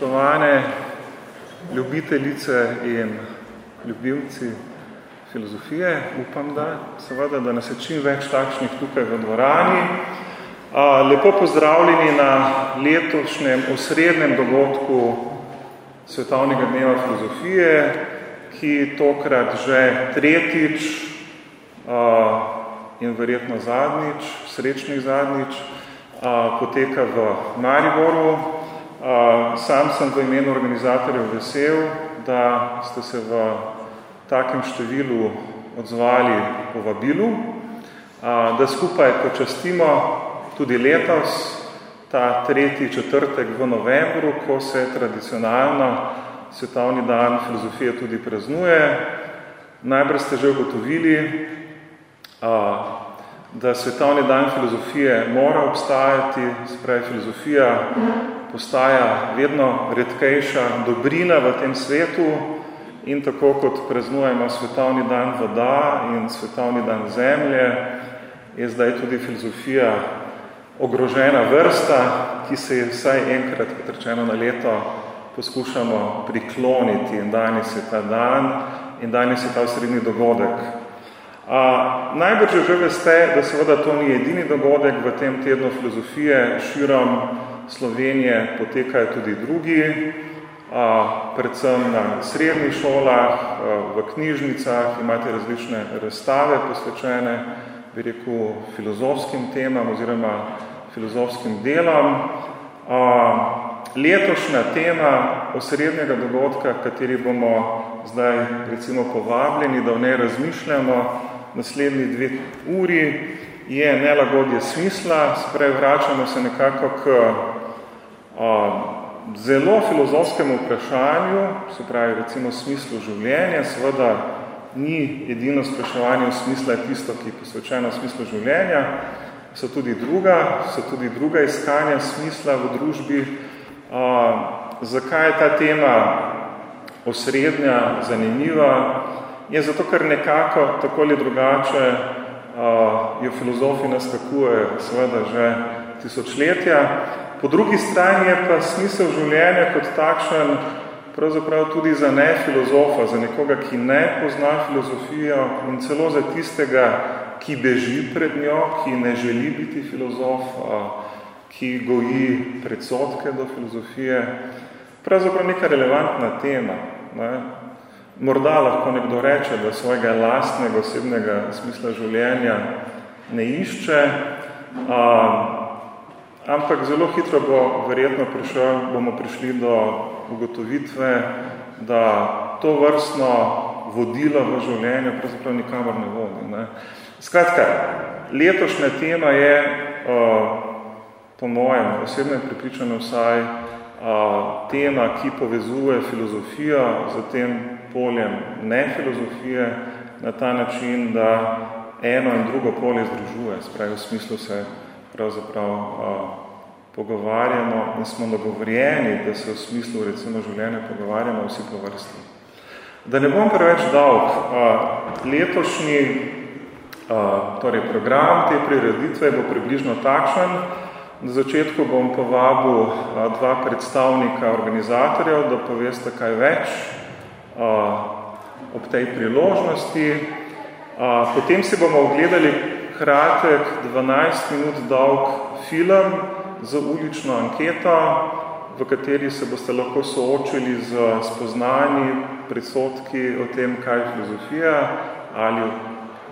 spoštovane ljubiteljice in ljubimci filozofije, upam da, seveda, da nas je čim več takšnih tukaj v dvorani. Lepo pozdravljeni na letošnjem osrednjem dogodku Svetovnega dneva filozofije, ki tokrat že tretjič in verjetno zadnjič, srečnih zadnjič, poteka v Mariboru. Sam sem v imenu organizatorjev vesel, da ste se v takem številu odzvali po vabilu, da skupaj počastimo tudi letos, ta tretji četrtek v novembru, ko se tradicionalno Svetovni dan filozofije tudi praznuje. Najbrž ste že ugotovili, da Svetovni dan filozofije mora obstajati, spravi filozofija postaja vedno redkejša dobrina v tem svetu in tako kot praznujemo Svetovni dan voda in Svetovni dan zemlje, je zdaj tudi filozofija ogrožena vrsta, ki se je vsaj enkrat, kot rečeno na leto, poskušamo prikloniti in danes je ta dan in danes je ta srednji dogodek. A, najbolj že veste, da seveda to ni edini dogodek v tem tednu filozofije širom Slovenije potekajo tudi drugi, predvsem na srednjih šolah, v knjižnicah imate različne razstave posvečene, bi rekel, filozofskim temam oziroma filozofskim delom. Letošnja tema osrednjega dogodka, kateri bomo zdaj recimo povabljeni, da v njej razmišljamo naslednji dve uri, je nelagodje smisla, sprej vračamo se nekako k zelo filozofskemu vprašanju, se pravi recimo smislu življenja, seveda ni edino spraševanje v smisla tisto, ki je posvečeno smislu življenja, so tudi druga, so tudi druga iskanja smisla v družbi. A, zakaj je ta tema osrednja, zanimiva? Je zato, ker nekako tako ali drugače a, jo filozofi naskakujejo, seveda že tisočletja, Po drugi strani je pa smisel življenja kot takšen pravzaprav tudi za ne filozofa, za nekoga, ki ne pozna filozofijo in celo za tistega, ki beži pred njo, ki ne želi biti filozof, ki goji predsodke do filozofije, pravzaprav neka relevantna tema. Ne? Morda lahko nekdo reče, da svojega lastnega osebnega smisla življenja ne išče, a, ampak zelo hitro bo verjetno prišel, bomo prišli do ugotovitve, da to vrstno vodilo v življenju pravzaprav nikamor ne vodi. Ne. Skratka, letošnja tema je, po mojem osebnem pripričanju vsaj, tema, ki povezuje filozofijo z tem poljem ne filozofije na ta način, da eno in drugo polje združuje, spravi v smislu se pravzaprav a, pogovarjamo in smo nagovorjeni, da se v smislu recimo življenja pogovarjamo vsi po vrsti. Da ne bom preveč dolg, letošnji a, torej program te prireditve bo približno takšen. Na začetku bom povabil dva predstavnika organizatorjev, da poveste kaj več ob tej priložnosti. Potem si bomo ogledali kratek, 12 minut dolg film z ulično anketo, v kateri se boste lahko soočili z spoznanji, predsotki o tem, kaj je filozofija ali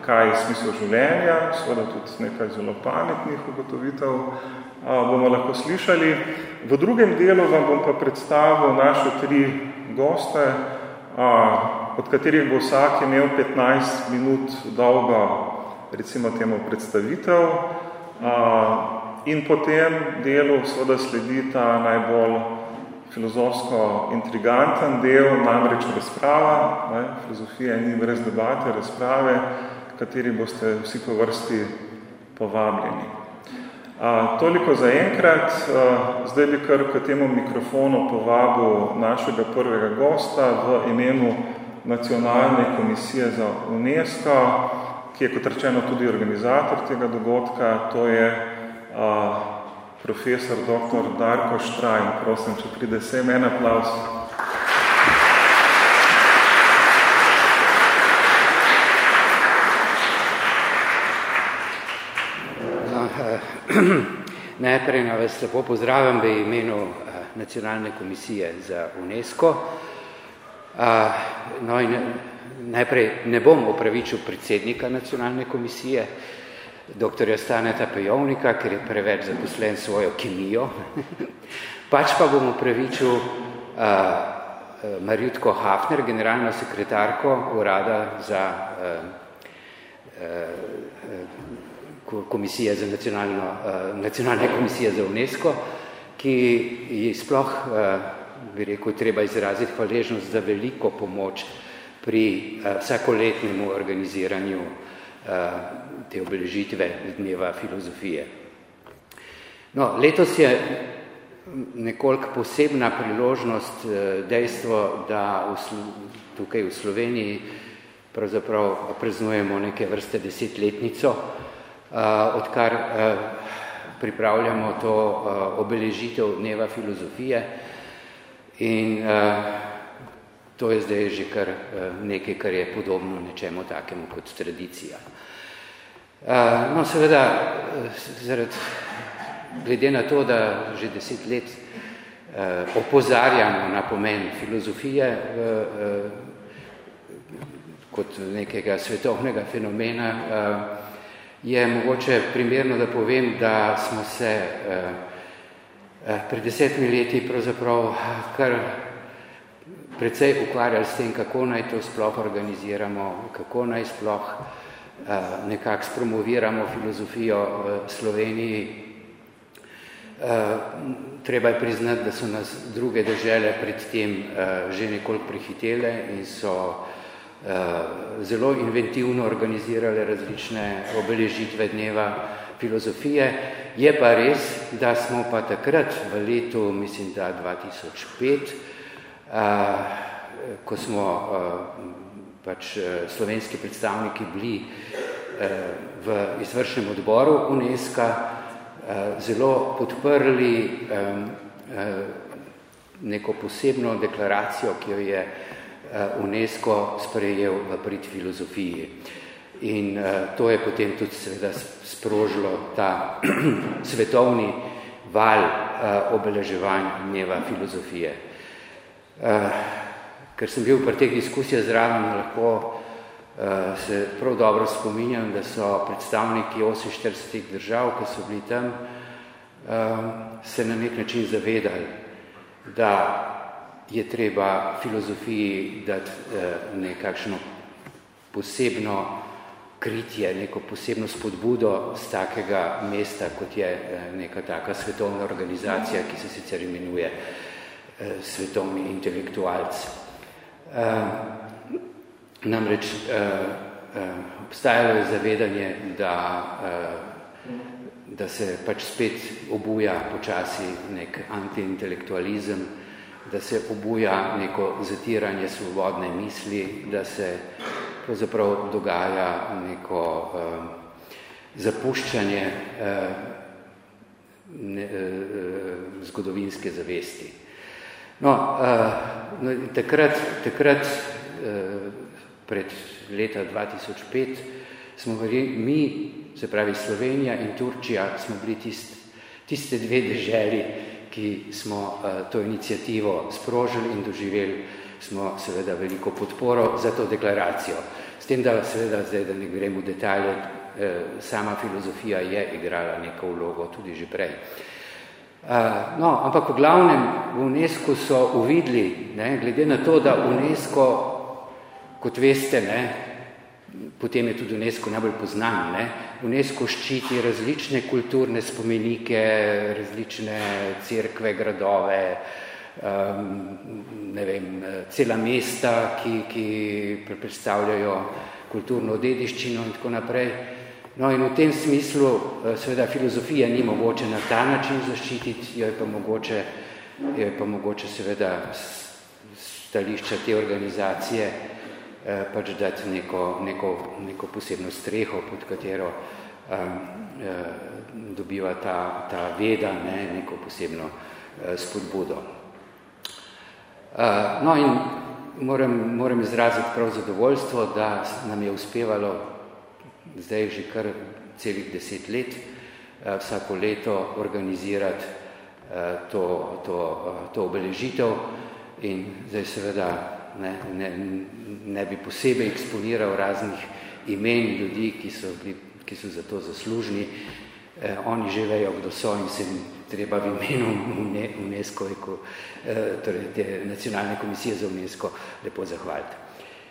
kaj je smisel življenja, seveda tudi nekaj zelo pametnih ugotovitev bomo lahko slišali. V drugem delu vam bom pa predstavil naše tri goste, od katerih bo vsak imel 15 minut dolgo recimo temu predstavitev in po tem delu seveda sledi ta najbolj filozofsko intriganten del, namreč razprava, ne, filozofija ni brez debate, razprave, kateri boste vsi po vrsti povabljeni. A, toliko za enkrat, a, zdaj bi kar k temu mikrofonu povabil našega prvega gosta v imenu Nacionalne komisije za UNESCO, ki je kot rečeno tudi organizator tega dogodka, to je a, profesor dr. Darko Štrajn. Prosim, če pride sem en aplaus. No, najprej na vas lepo pozdravim v imenu eh, Nacionalne komisije za UNESCO. No in najprej ne bom opravičil predsednika nacionalne komisije, dr. Staneta Pejovnika, ker je preveč zaposlen svojo kemijo, pač pa bom opravičil uh, Marjutko Hafner, generalno sekretarko urada za uh, uh, komisije za nacionalno, uh, nacionalne komisije za UNESCO, ki je sploh, uh, bi rekel, treba izraziti hvaležnost za veliko pomoč pri uh, vsakoletnemu organiziranju uh, te obeležitve dneva filozofije. No, letos je nekoliko posebna priložnost eh, dejstvo, da v, tukaj v Sloveniji pravzaprav preznujemo neke vrste desetletnico, eh, odkar eh, pripravljamo to obeležitev dneva filozofije in to je zdaj že kar nekaj, kar je podobno nečemu takemu kot tradicija. No, seveda, eh, zaradi, glede na to, da že deset let opozarjamo na pomen filozofije kot nekega svetovnega fenomena, je mogoče primerno, da povem, da smo se uh, uh, pred desetimi leti pravzaprav kar precej ukvarjali s tem, kako naj to sploh organiziramo, kako naj sploh Eh, nekako spromoviramo filozofijo v Sloveniji. Eh, treba je priznati, da so nas druge države pred tem eh, že nekoliko prehitele in so zelo inventivno organizirale različne obeležitve dneva filozofije. Je pa res, da smo pa takrat v letu, mislim, da 2005, ko smo pač eh, slovenski predstavniki bili eh, v izvršnem odboru UNESCO, eh, zelo podprli neko posebno deklaracijo, ki jo je UNESCO sprejel v prid filozofiji. In to je potem tudi seveda sprožilo ta svetovni val obeleževanj dneva filozofije ker sem bil pri teh diskusijah zraven, lahko se prav dobro spominjam, da so predstavniki 48 držav, ki so bili tam, se na nek način zavedali, da je treba filozofiji dati uh, nekakšno posebno kritje, neko posebno spodbudo z takega mesta, kot je neka taka svetovna organizacija, ki se sicer imenuje svetovni intelektualci. Namreč obstajalo je zavedanje, da, da se pač spet obuja počasi nek antiintelektualizem, da se obuja neko zatiranje svobodne misli, da se pravzaprav dogaja neko uh, zapuščanje uh, ne, uh, zgodovinske zavesti. No, uh, no takrat, takrat uh, pred leta 2005 smo bili mi, se pravi Slovenija in Turčija, smo bili tist, tiste dve deželi, ki smo uh, to inicijativo sprožili in doživeli smo seveda veliko podporo za to deklaracijo. S tem, da seveda zdaj, da ne gremo v detalje, uh, sama filozofija je igrala neko vlogo tudi že prej. Uh, no, ampak v glavnem v UNESCO so uvidli, ne, glede na to, da UNESCO, kot veste, ne, potem je tudi UNESCO najbolj poznan, ne, UNESCO ščiti različne kulturne spomenike, različne cerkve, gradove, um, ne vem, cela mesta, ki, ki predstavljajo kulturno dediščino in tako naprej. No in v tem smislu eh, seveda filozofija ni mogoče na ta način zaščititi, jo je pa mogoče, jo je pa mogoče seveda stališča te organizacije pač dati neko, neko, neko posebno streho, pod katero dobiva ta, ta veda ne, neko posebno spodbudo. No in moram, moram izraziti prav zadovoljstvo, da nam je uspevalo zdaj že kar celih deset let vsako leto organizirati to, to, to obeležitev in zdaj seveda ne, ne, ne bi posebej eksponiral raznih imen ljudi, ki so, bili, ki so za to zaslužni. Eh, oni že vejo, kdo so in se treba v imenu UNESCO, eh, torej te nacionalne komisije za UNESCO, lepo zahvaliti.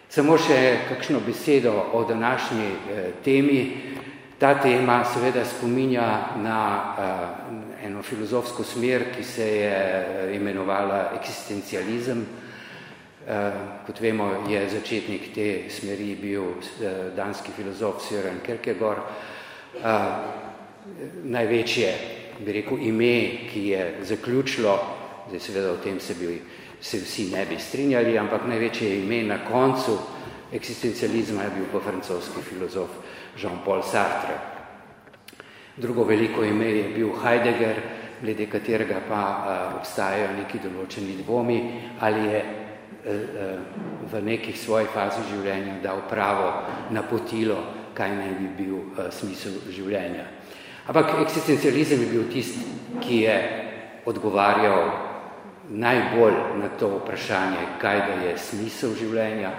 Samo še kakšno besedo o današnji eh, temi. Ta tema seveda spominja na uh, eno filozofsko smer, ki se je uh, imenovala eksistencializem. Uh, kot vemo, je začetnik te smeri bil uh, danski filozof Søren Kierkegaard. Uh, največje, bi rekel, ime, ki je zaključilo, zdaj seveda o tem se, bi, se vsi ne bi strinjali, ampak največje ime na koncu eksistencializma je bil pa francoski filozof Jean-Paul Sartre. Drugo veliko ime je bil Heidegger, glede katerega pa uh, obstajajo neki določeni dvomi, ali je v nekih svojih fazi življenja dal pravo napotilo, kaj naj bi bil uh, smisel življenja. Ampak eksistencializem je bil tisti, ki je odgovarjal najbolj na to vprašanje, kaj da je smisel življenja.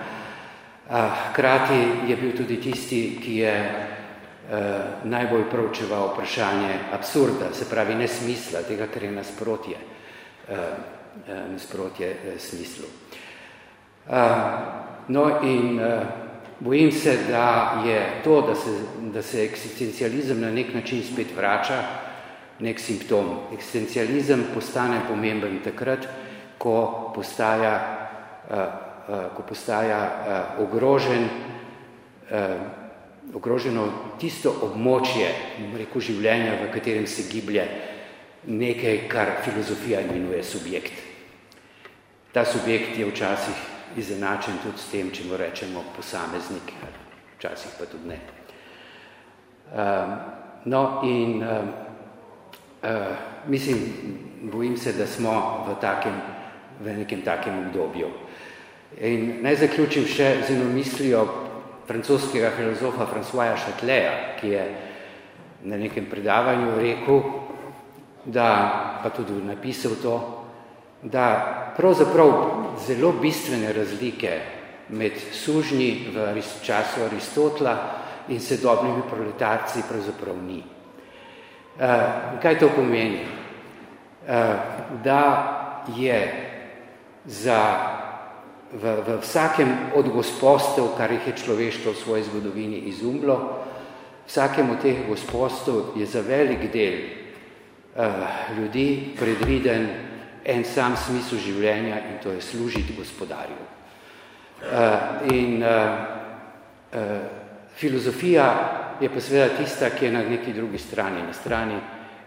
Hkrati je bil tudi tisti, ki je uh, najbolj proučeval vprašanje absurda, se pravi nesmisla, tega, kar je nasprotje, nasprotje smislu. Uh, no in uh, Bojim se, da je to, da se, da se eksistencializem na nek način spet vrača, nek simptom. Eksistencializem postane pomemben takrat, ko postaja, uh, uh, ko postaja uh, ogrožen, uh, ogroženo tisto območje reku, življenja, v katerem se giblje nekaj, kar filozofija imenuje subjekt. Ta subjekt je včasih izenačen tudi s tem, če mu rečemo posameznik, včasih pa tudi ne. Um, no in um, uh, mislim, bojim se, da smo v, takem, v nekem takem obdobju. In naj zaključim še z eno mislijo francoskega filozofa Françoisa Chateleja, ki je na nekem predavanju rekel, da, pa tudi napisal to, da pravzaprav zelo bistvene razlike med sužnji v času Aristotla in sedobnimi proletarci pravzaprav ni. Uh, kaj to pomeni? Uh, da je za v, v vsakem od gospostev, kar jih je človeštvo v svoji zgodovini izumlo, vsakem od teh gospostev je za velik del uh, ljudi predviden en sam smisel življenja in to je služiti gospodarju. Uh, in uh, uh, filozofija je pa seveda tista, ki je na neki drugi strani, na strani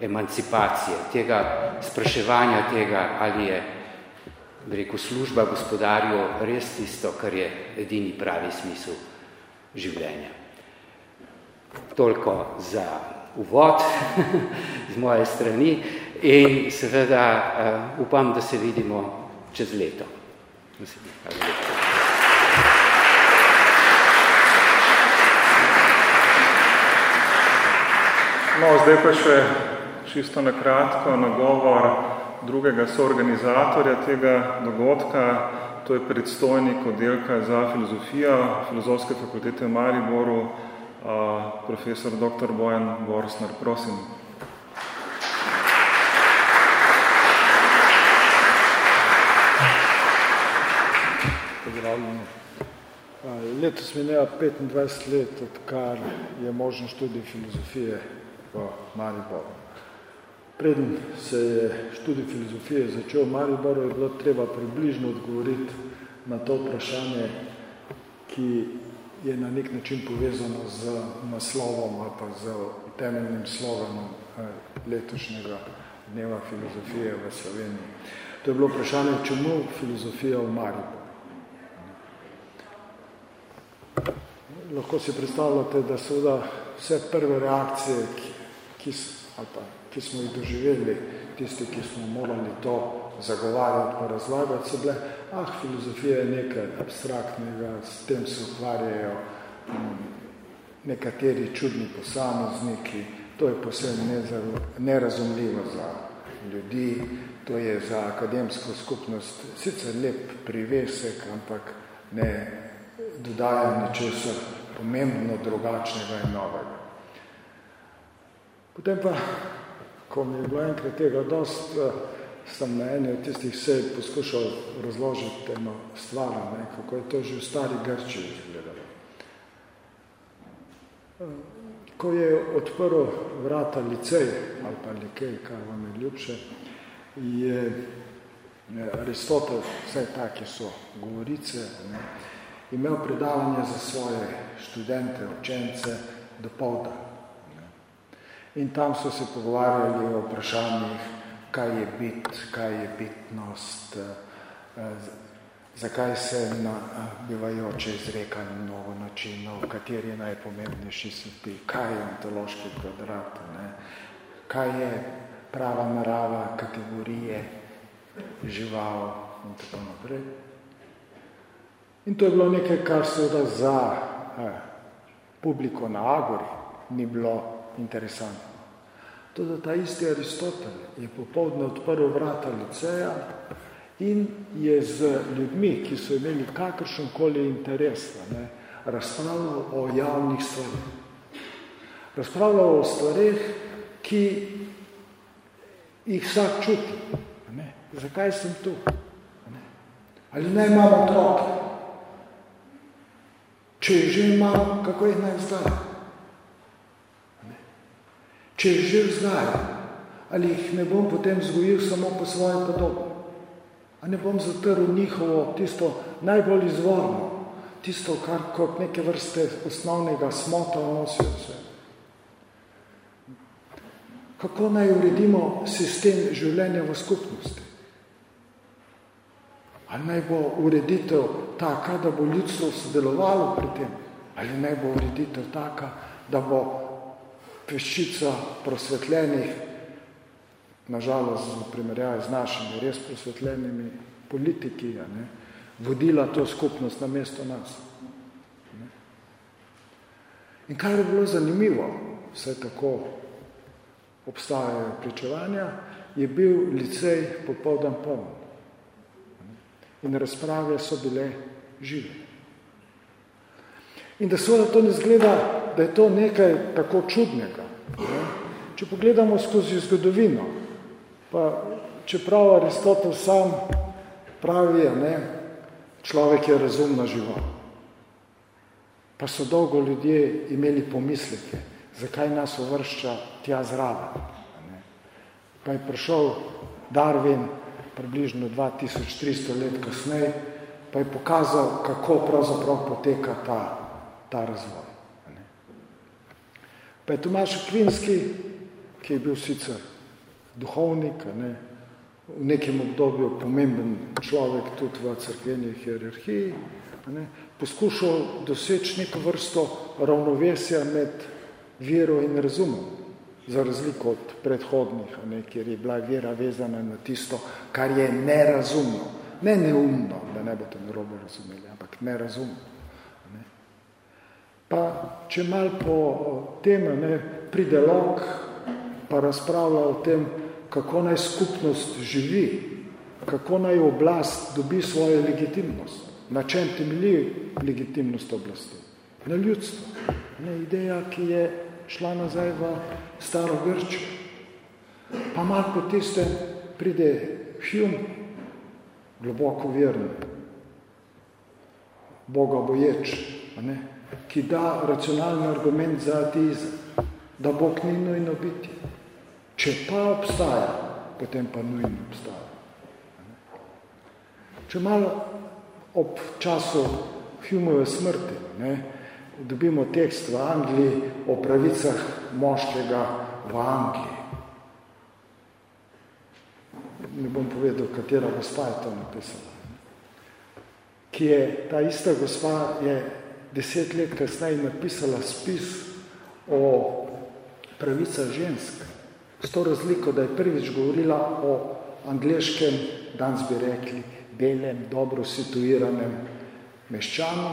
emancipacije, tega spraševanja tega, ali je rekel, služba gospodarju res tisto, kar je edini pravi smisel življenja. Toliko za uvod z moje strani in seveda uh, upam, da se vidimo čez leto. No, zdaj pa še čisto na kratko nagovor drugega soorganizatorja tega dogodka, to je predstojnik oddelka za filozofijo Filozofske fakultete v Mariboru, uh, profesor dr. Bojan Borsner. Prosim. Pozdravljeni. Letos mineva 25 let, odkar je možen študij filozofije v Mariboru. Preden se je študij filozofije začel v Mariboru, je bilo treba približno odgovoriti na to vprašanje, ki je na nek način povezano z naslovom ali pa z temeljnim slovenom letošnjega dneva filozofije v Sloveniji. To je bilo vprašanje, čemu filozofija v Mariboru. Lahko si predstavljate, da seveda vse prve reakcije, ki, ki, ali pa, ki smo jih doživeli, tisti, ki smo morali to zagovarjati pa razlagati, so bile, ah, filozofija je nekaj abstraktnega, s tem se ukvarjajo nekateri čudni posamezniki, to je posebno nerazumljivo za ljudi, to je za akademsko skupnost sicer lep privesek, ampak ne dodaja ničesar pomembno drugačnega in novega. Potem pa, ko mi je bilo enkrat tega dost, eh, sem na eni od tistih sej poskušal razložiti eno stvar, ne, kako je to že v stari Grči izgledalo. Ko je odprl vrata licej, ali pa likej, kar vam je ljubše, je Aristotel, vse take so govorice, ne, imel predavanje za svoje študente, učence do povda. In tam so se pogovarjali o vprašanjih, kaj je bit, kaj je bitnost, eh, zakaj se na bivajoče izreka mnogo načinov, kateri je najpomembnejši seti, kaj je ontološki kvadrat, ne? kaj je prava narava, kategorije, žival in tako naprej. In to je bilo nekaj, kar seveda za eh, publiko na Agori ni bilo interesantno. Tudi ta isti Aristotel je popovdne odprl vrata liceja in je z ljudmi, ki so imeli kakršenkoli interes, ne, razpravljal o javnih stvarih. Razpravljal o stvarih, ki jih vsak čuti. Ne. Zakaj sem tu? Ne. Ali naj imam otroke? Če že imam, kako jih naj zdaj? Če jih že zdaj, ali jih ne bom potem zgojil samo po svoje podobi? A ne bom zatrl njihovo tisto najbolj izvorno, tisto, kar kot neke vrste osnovnega smota nosijo vse. Kako naj uredimo sistem življenja v skupnosti? Ali naj bo ureditev taka, da bo ljudstvo sodelovalo pri tem? Ali naj bo ureditev taka, da bo peščica prosvetljenih, nažalost v primerjavi z našimi res prosvetljenimi politiki, ne, vodila to skupnost na mesto nas. Ne. In kar je bilo zanimivo, vse tako obstajajo pričevanja, je bil licej popoldan poln. In razprave so bile žive. In da seveda to ne zgleda, da je to nekaj tako čudnega. Ne? Če pogledamo skozi zgodovino, pa čeprav Aristotel sam pravi, ne, človek je razumna žival. Pa so dolgo ljudje imeli pomisleke, zakaj nas uvršča tja zraven. Pa je prišel Darwin približno 2300 let kasneje, pa je pokazal, kako pravzaprav poteka ta ta razvoj. Pa je Tomaš Kvinski, ki je bil sicer duhovnik, ne, v nekem obdobju pomemben človek tudi v crkveni hierarhiji, ne, poskušal doseči neko vrsto ravnovesja med vero in razumom, za razliko od predhodnih, ne, kjer je bila vera vezana na tisto, kar je nerazumno, ne neumno, da ne boste narobe razumeli, ampak nerazumno. Pa če mal po tem ne, pride lok, pa razpravlja o tem, kako naj skupnost živi, kako naj oblast dobi svojo legitimnost. Na čem temelji legitimnost oblasti? Na ljudstvo. Ne, ideja, ki je šla nazaj v staro Grčo. Pa mal po tiste pride Hume, globoko veren, Boga boječ, a ne? ki da racionalni argument za ateizem, da Bog ni nujno biti. Če pa obstaja, potem pa nujno obstaja. Če malo ob času Humove smrti ne, dobimo tekst v Angliji o pravicah moškega v Angliji. Ne bom povedal, katera gospa je to napisala. Ki je, ta ista gospa je deset let kasneje napisala spis o pravicah žensk. S to razliko, da je prvič govorila o angliškem, danes bi rekli, belem, dobro situiranem meščanu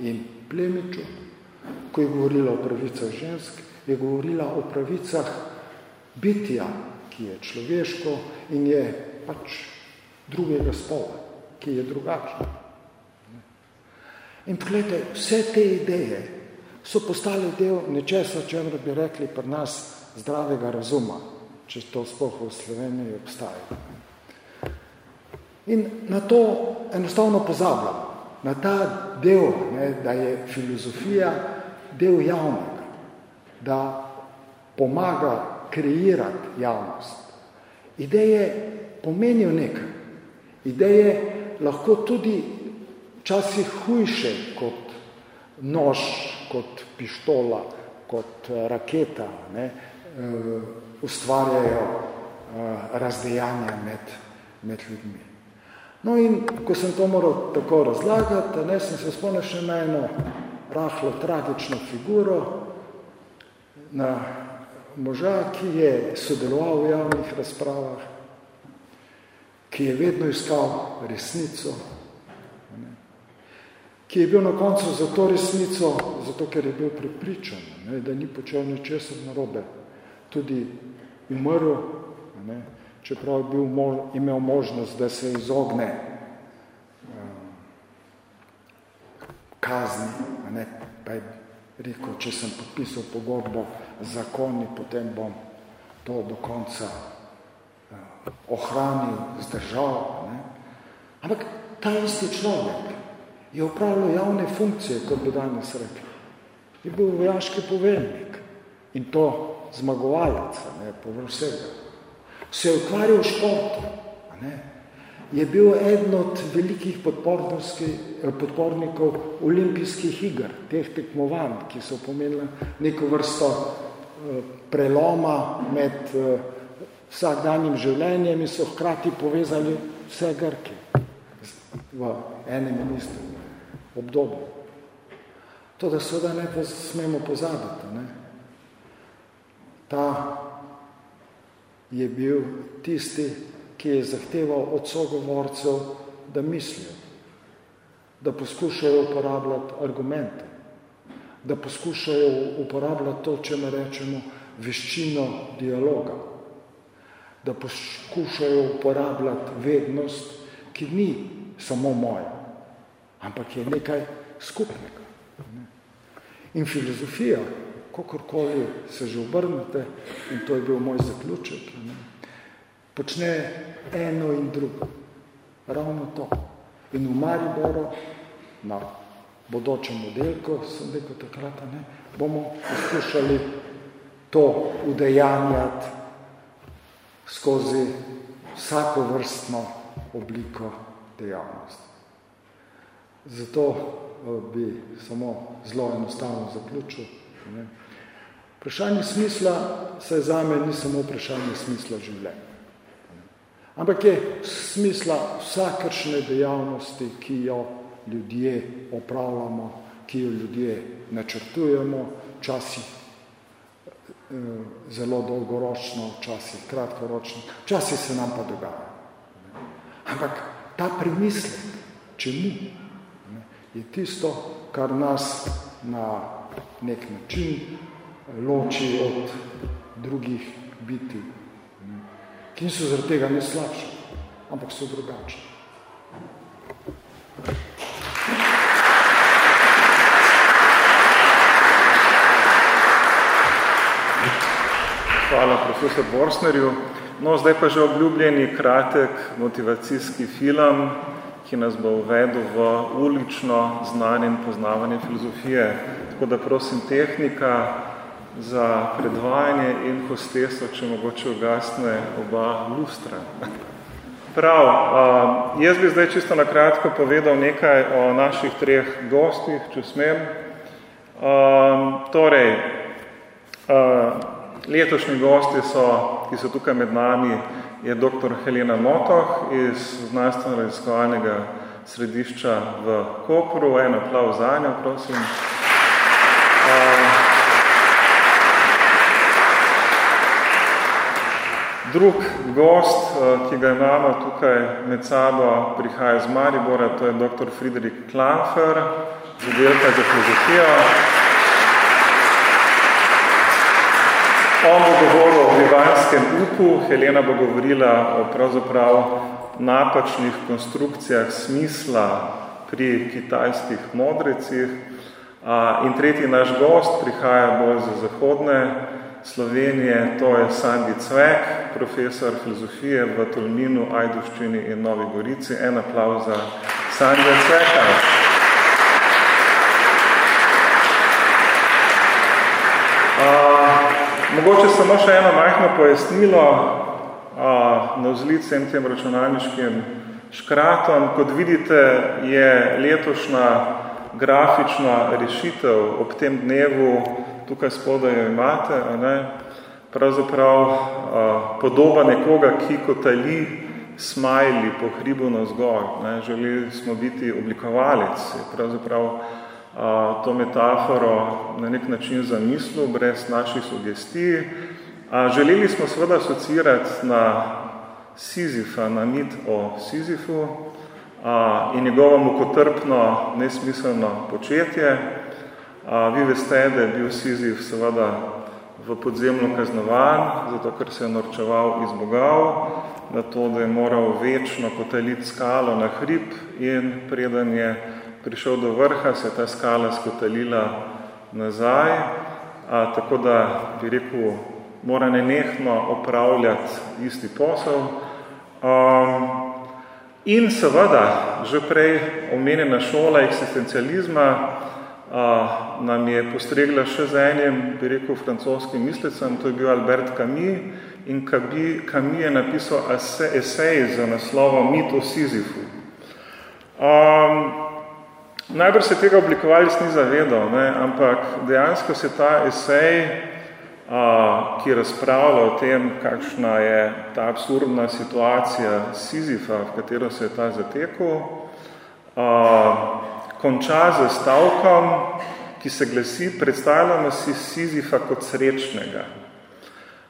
in plemiču, ko je govorila o pravicah žensk, je govorila o pravicah bitja, ki je človeško in je pač drugega spola, ki je drugačen. In pogledajte, vse te ideje so postale del nečesa, čemer bi rekli pri nas zdravega razuma, če to sploh v Sloveniji obstaja. In na to enostavno pozabljamo, na ta del, ne, da je filozofija del javnega, da pomaga kreirati javnost. Ideje pomenijo nekaj. Ideje lahko tudi časih hujše kot nož, kot pištola, kot raketa, ne, uh, ustvarjajo uh, razdejanja med, med ljudmi. No in ko sem to moral tako razlagati, ne, sem se spomnil še na eno rahlo tragično figuro, na moža, ki je sodeloval v javnih razpravah, ki je vedno iskal resnico, ne, ki je bil na koncu za to resnico, zato ker je bil pripričan, ne, da ni počel ničesar narobe, tudi umrl, čeprav je bil, imel možnost, da se izogne um, kazni, ne, pa je rekel, če sem podpisal pogodbo zakoni, potem bom to do konca uh, ohranil, zdržal. Ne. Ampak ta isti človek je upravljal javne funkcije, kot bi danes rekli. Je bil vojaški poveljnik in to zmagovalec, ne, povrh vsega. Se je ukvarjal športom. Je bil eden od velikih podpornikov olimpijskih igr, teh tekmovanj, ki so pomenili neko vrsto eh, preloma med eh, vsakdanjim življenjem in so hkrati povezali vse Grke v enem ministru obdobju. To, da seveda ne smemo pozabiti, ne ta je bil tisti, ki je zahteval od sogovorcev, da mislijo, da poskušajo uporabljati argumente, da poskušajo uporabljati to, če me rečemo, veščino dialoga, da poskušajo uporabljati vednost, ki ni samo moja, ampak je nekaj skupnega. In filozofija, kakorkoli se že obrnete, in to je bil moj zaključek, ne, počne eno in drugo. Ravno to. In v Mariboru, na bodočem modelku, sem rekel takrat, ne, bomo poskušali to udejanjati skozi vsako vrstno obliko dejavnosti. Zato eh, bi samo zelo enostavno zaključil. Ne. Vprašanje smisla se za me ni samo vprašanje smisla življenja. Ampak je smisla vsakršne dejavnosti, ki jo ljudje opravljamo, ki jo ljudje načrtujemo, časi eh, zelo dolgoročno, časi kratkoročno, časi se nam pa dogaja. Ampak ta premislek, čemu, je tisto, kar nas na nek način loči od drugih biti, ki so zaradi tega ne slabši, ampak so drugačni. Hvala profesor Borsnerju. No, zdaj pa že obljubljeni kratek motivacijski film, ki nas bo uvedel v ulično znanje in poznavanje filozofije. Tako da prosim tehnika, za predvajanje in hosteso, če mogoče ugasne oba lustra. Prav, jaz bi zdaj čisto na kratko povedal nekaj o naših treh gostih, če smem. Torej, letošnji gosti so, ki so tukaj med nami, je dr. Helena Motoh iz znanstveno-raziskovalnega središča v Kopru. En aplav za njo, prosim. Uh, Drug gost, ki ga imamo tukaj med sabo, prihaja iz Maribora, to je dr. Friedrich Klanfer, zadelka za filozofijo. On bo govoril o bivanskem upu, Helena bo govorila o pravzaprav napačnih konstrukcijah smisla pri kitajskih modricih. In tretji naš gost prihaja bolj za zahodne Slovenije, to je Sandi Cvek, profesor filozofije v Tolminu, Ajduščini in Novi Gorici. En aplav za Sandija Cveka. Mogoče samo še eno majhno pojasnilo na vzlic vsem tem računalniškim škratom. Kot vidite, je letošnja grafična rešitev ob tem dnevu, tukaj spodaj jo imate, a ne, pravzaprav a, podoba nekoga, ki kotali smajli po hribu na zgor. Ne. Želeli smo biti oblikovalec, je pravzaprav a, to metaforo na nek način zamislil, brez naših sugestij. A, želeli smo seveda asocirati na Sizifa, na mit o Sizifu a, in njegovo mukotrpno, nesmiselno početje. A, vi veste, da je bil Sizif seveda v podzemlju kaznovan, zato ker se je norčeval iz bogav, na to, da je moral večno kotaliti skalo na hrib in preden je prišel do vrha, se je ta skala skotalila nazaj, a, tako da bi rekel, mora nenehno opravljati isti posel. Um, in seveda, že prej omenjena šola eksistencializma a, nam je postregla še z enim, bi rekel, francoskim mislecem, to je bil Albert Camus, in Camus je napisal esej za naslovom Mit o Sizifu. Um, najbrž se tega oblikovali ni zavedal, ne, ampak dejansko se ta esej, a, ki razpravlja o tem, kakšna je ta absurdna situacija Sizifa, v katero se je ta zatekel, a, konča z stavkom, ki se glasi, predstavljamo si Sizifa kot srečnega.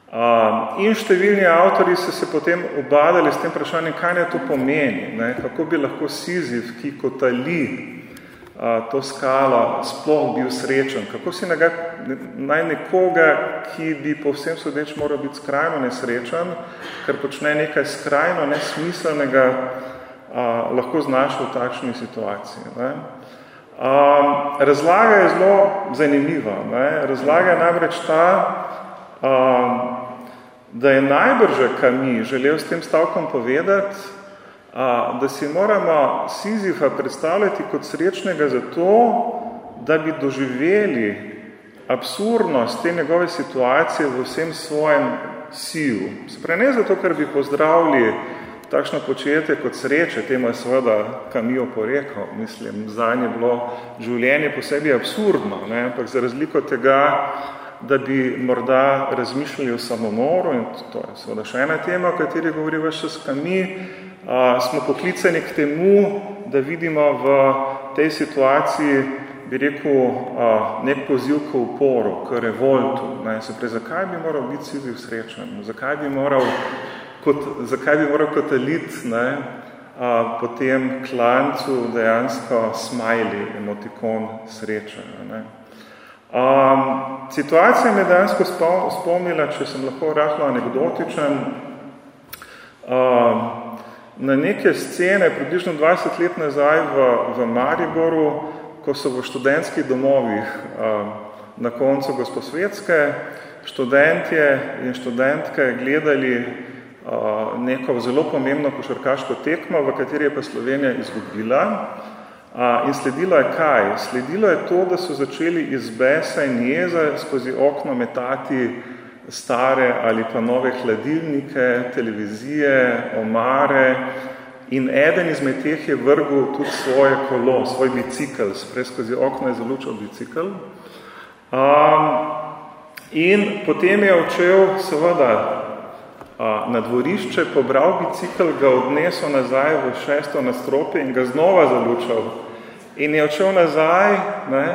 Uh, in številni avtori so se potem obadali s tem vprašanjem, kaj ne to pomeni, ne? kako bi lahko Sizif, ki kotali uh, to skalo, sploh bil srečen, kako si naj nekoga, ki bi povsem sodeč moral biti skrajno nesrečen, ker počne nekaj skrajno nesmiselnega, uh, lahko znašel v takšni situaciji. Ne? Um, razlaga je zelo zanimiva. Ne? Razlaga je namreč ta, um, da je najbrže Kami želel s tem stavkom povedati, a, da si moramo Sizifa predstavljati kot srečnega zato, da bi doživeli absurdnost te njegove situacije v vsem svojem siju. Sprej ne zato, ker bi pozdravili takšno početje kot sreče, temu je seveda Kamijo porekal, mislim, za je bilo življenje posebej absurdno, ne? ampak za razliko tega, da bi morda razmišljali o samomoru, in to je seveda še ena tema, o kateri govori vaš skami, smo poklicani k temu, da vidimo v tej situaciji, bi rekel, a, nek poziv k uporu, k revoltu. Ne? Se pre, zakaj bi moral biti Siziv srečen? Zakaj bi moral, kot, zakaj bi moral kot elit ne? A, po tem klancu dejansko smajli emotikon sreče? Ne? Um, situacija me dejansko spomnila, če sem lahko rahlo anekdotičen, um, na neke scene, približno 20 let nazaj v, v Mariboru, ko so v študentskih domovih um, na koncu gosposvetske študentje in študentke gledali neko zelo pomembno košarkaško tekmo, v kateri je pa Slovenija izgubila. In sledilo je kaj? Sledilo je to, da so začeli iz besa in jeza skozi okno metati stare ali pa nove hladilnike, televizije, omare in eden izmed teh je vrgel tudi svoje kolo, svoj bicikl, sprej skozi okno je zalučal bicikl. Um, in potem je odšel seveda na dvorišče, pobral bicikl, ga odnesel nazaj v šesto nastropje in ga znova zalučal. In je odšel nazaj, ne,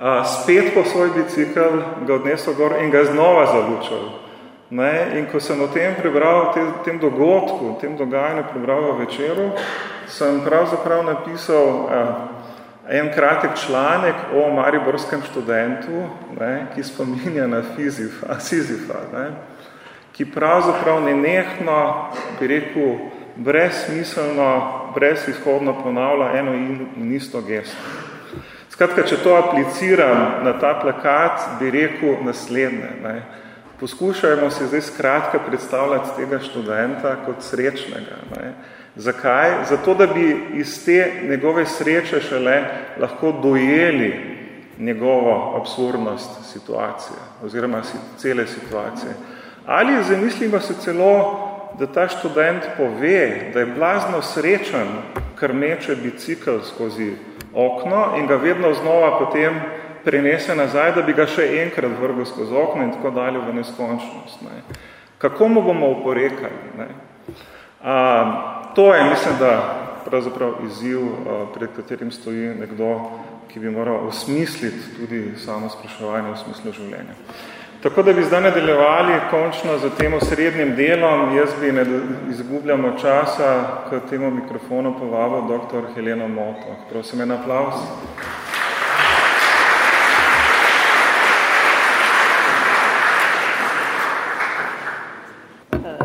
a, spet po svoj bicikl, ga odnesel gor in ga znova zalučal. Ne? In ko sem o tem prebral, te, tem dogodku, tem dogajanju prebral v večeru, sem pravzaprav napisal eh, en kratek članek o mariborskem študentu, ne, ki spominja na Fizifa, Sizifa, ne, ki pravzaprav nenehno, bi rekel, brezsmiselno, brezizhodno ponavlja eno in isto gesto. Skratka, če to apliciram na ta plakat, bi rekel naslednje. Ne. Poskušajmo si zdaj skratka predstavljati tega študenta kot srečnega. Ne. Zakaj? Zato, da bi iz te njegove sreče šele lahko dojeli njegovo absurdnost situacije oziroma cele situacije. Ali zamislimo se celo, da ta študent pove, da je blazno srečen, ker meče bicikl skozi okno in ga vedno znova potem prenese nazaj, da bi ga še enkrat vrgel skozi okno in tako dalje v neskončnost. Ne. Kako mu bomo uporekali? Ne? A, to je, mislim, da pravzaprav izziv, pred katerim stoji nekdo, ki bi moral osmisliti tudi samo spraševanje v smislu življenja. Tako da bi zdaj nadaljevali končno za temo srednjim delom. Jaz bi ne izgubljamo časa k temu mikrofonu povabil dr. Heleno Moto. Prosim, en aplaus.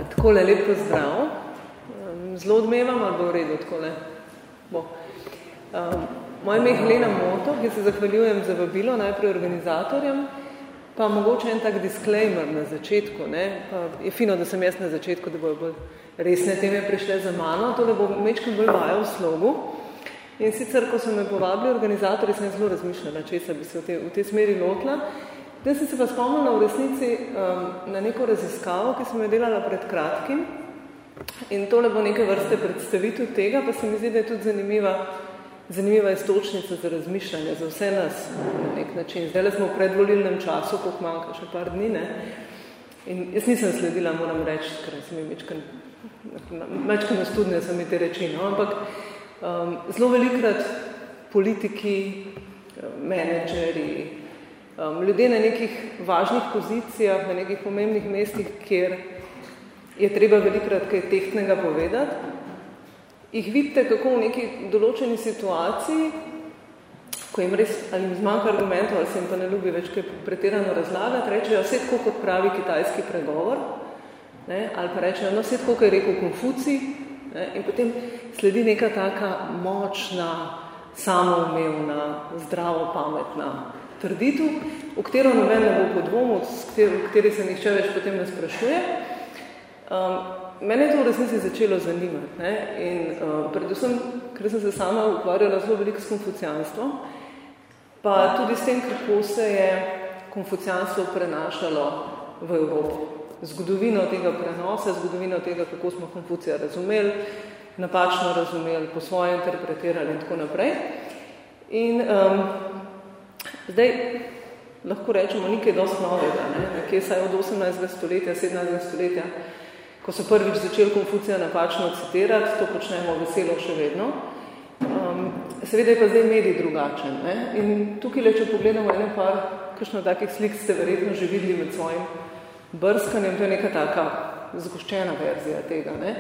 Takole, lep pozdrav. Zelo odmevam ali bo v redu takole? Bo. Um, moje ime je Helena Moto, ki se zahvaljujem za vabilo najprej organizatorjem, pa mogoče en tak disclaimer na začetku. Ne? Pa je fino, da sem jaz na začetku, da bojo bolj resne teme prišle za mano. Tole bo mečkem bolj vaja v slogu. In sicer, ko so me povabili organizatorji, sem zelo razmišljala, česa bi se v tej, v tej smeri lotila. Zdaj sem se pa spomnila v resnici um, na neko raziskavo, ki sem jo delala pred kratkim. In tole bo neke vrste predstavitev tega, pa se mi zdi, da je tudi zanimiva, zanimiva istočnica za razmišljanje, za vse nas na nek način. Zdaj smo v predvolilnem času, koliko manjka, še par dni, ne? In jaz nisem sledila, moram reči, ker sem mi mečkan, mečkan studne sem mi te reči, no? ampak um, zelo velikrat politiki, menedžeri, um, ljudje na nekih važnih pozicijah, na nekih pomembnih mestih, kjer je treba velikrat kaj tehtnega povedati, jih vidite, kako v neki določeni situaciji, ko jim res ali jim zmanjka argumentov, ali se jim pa ne ljubi več kaj pretirano razlagati, rečejo, vse tako kot pravi kitajski pregovor, ne, ali pa rečejo, no, vse tako, kot je rekel Konfuci, ne, in potem sledi neka taka močna, samoumevna, zdravo pametna trditev, v katero noben ne bo podvomil, v kateri se nihče več potem ne sprašuje. Um, mene je to v resnici začelo zanimati. Ne? In um, predvsem, ker sem se sama ukvarjala zelo veliko s konfucijanstvom, pa tudi s tem, kako se je konfucijanstvo prenašalo v Evropo. Zgodovino tega prenosa, zgodovino tega, kako smo Konfucija razumeli, napačno razumeli, po svoje interpretirali in tako naprej. In um, Zdaj, lahko rečemo nekaj dosti novega, ne? nekje saj od 18. stoletja, 17. stoletja, ko so prvič začeli Konfucija napačno citirati, to počnemo veselo še vedno. Um, seveda je pa zdaj medij drugačen. Ne? In tukaj le, če pogledamo eno par, kakšno takih slik ste verjetno že videli med svojim brskanjem, to je neka taka zgoščena verzija tega. Ne?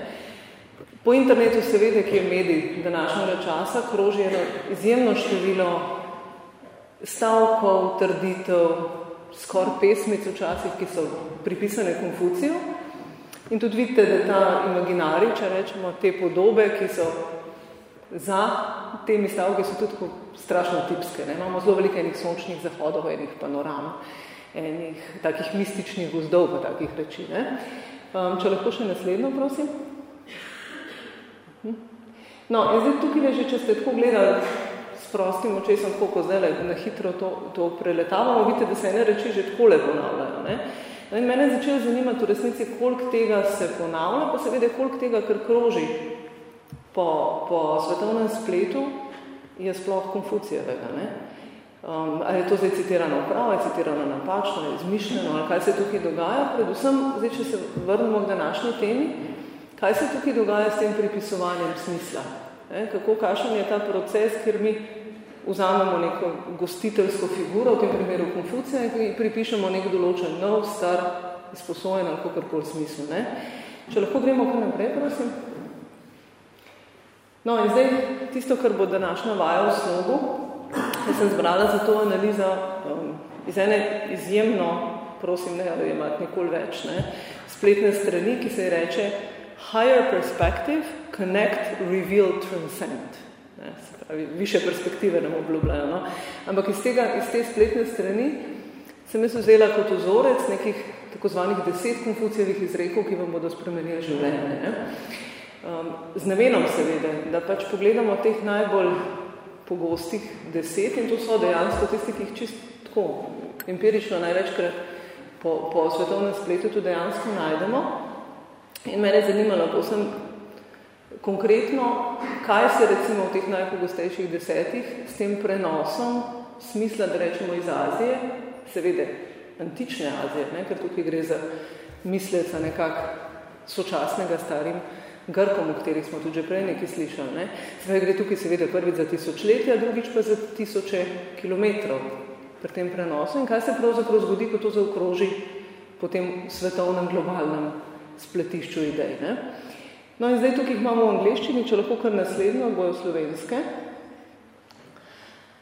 Po internetu seveda, ki je medij današnjega časa, kroži eno izjemno število stavkov, trditev, skor pesmic včasih, ki so pripisane Konfuciju. In tudi vidite, da ta imaginari, če rečemo, te podobe, ki so za temi stavke, so tudi strašno tipske. Ne? Imamo zelo veliko enih sončnih zahodov, enih panoram, enih takih mističnih gozdov, pa takih reči. Ne? Um, če lahko še naslednjo, prosim. Hm? No, in zdaj tukaj že, če ste tako gledali s prostim očesom, tako ko zdaj na hitro to, to preletavamo, vidite, da se ene reči že tako le ponavljajo. Ne? In mene je začelo zanimati v resnici, koliko tega se ponavlja, pa seveda koliko tega, kar kroži po, po svetovnem spletu, je sploh konfucijevega. Ne? Um, ali je to zdaj citirano pravo, je citirano napačno, je izmišljeno, ali kaj se tukaj dogaja. Predvsem, zdaj, če se vrnemo k današnji temi, kaj se tukaj dogaja s tem pripisovanjem smisla? Ne, kako kašen je ta proces, kjer mi vzamemo neko gostiteljsko figuro, v tem primeru Konfucija, in pripišemo nek določen nov, star, izposojen ali kakorkoli smisel. Ne? Če lahko gremo kar naprej, prosim. No in zdaj tisto, kar bo današnja vaja v slogu, jaz sem zbrala za to analizo um, iz ene izjemno, prosim, ne, ali imate nikoli več, ne, spletne strani, ki se reče Higher Perspective, Connect, Reveal, Transcend. Ne, se više perspektive nam obljubljajo. No? Ampak iz, tega, iz te spletne strani sem jaz vzela kot vzorec nekih tako zvanih deset konfucijevih izrekov, ki vam bodo spremenili življenje. Ne? Um, z namenom seveda, da pač pogledamo teh najbolj pogostih deset in to so dejansko tisti, ki jih čist tako empirično največkrat po, po svetovnem spletu tudi dejansko najdemo. In mene je zanimalo posem konkretno, kaj se recimo v teh najpogostejših desetih s tem prenosom smisla, da rečemo iz Azije, seveda antične Azije, ne, ker tukaj gre za misleca nekak sočasnega starim Grkom, o katerih smo tudi že prej nekaj slišali. Ne. Sve gre tukaj seveda prvič za tisočletja, drugič pa za tisoče kilometrov pri tem prenosu in kaj se pravzaprav zgodi, ko to zaokroži po tem svetovnem globalnem spletišču idej. Ne. No in zdaj tukaj imamo v angleščini, če lahko kar naslednjo, bojo slovenske.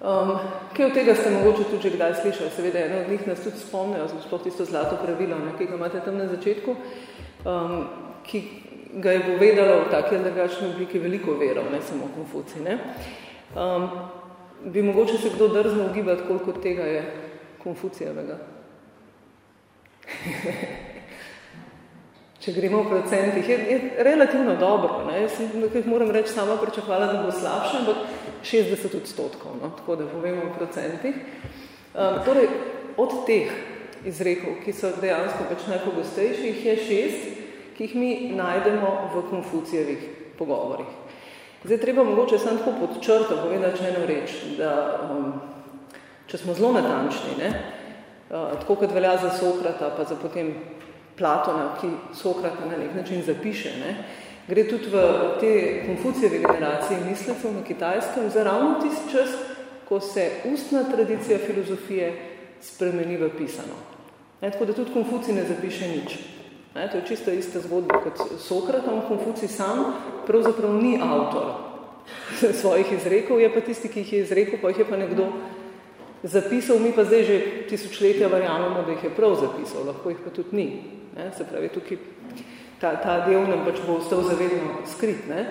Um, kaj od tega ste mogoče tudi že kdaj slišali? Seveda, eno od njih nas tudi spomnijo, sploh tisto zlato pravilo, ne, ki ga imate tam na začetku, um, ki ga je povedalo v taki drugačni obliki veliko verov, ne samo Konfuci. Ne? Um, bi mogoče se kdo drzno ugibati, koliko tega je Konfucijevega. Če gremo v procentih, je, je relativno dobro. Ne? Jaz moram reči, sama pričakvala, da bo slabše, ampak 60 odstotkov, no? tako da povemo v procentih. Um, torej, od teh izrekov, ki so dejansko pač najpogostejši, jih je šest, ki jih mi najdemo v Konfucijevih pogovorih. Zdaj treba mogoče samo tako pod črto povedati eno reč, da um, če smo zelo natančni, ne, uh, tako kot velja za Sokrata, pa za potem Platona, ki Sokrata na nek način zapiše, ne, gre tudi v te Konfucijeve generacije mislecev na kitajskem za ravno tist čas, ko se ustna tradicija filozofije spremeni v pisano. Ne, tako da tudi Konfuci ne zapiše nič. Ne, to je čisto ista zgodba kot Sokrat, on Konfuci sam pravzaprav ni avtor svojih izrekov, je pa tisti, ki jih je izrekel, pa jih je pa nekdo zapisal, mi pa zdaj že tisočletja verjamemo, da jih je prav zapisal, lahko jih pa tudi ni. Ne, se pravi, tukaj ta, ta del nam pač bo ostal zavedno skrit. Ne.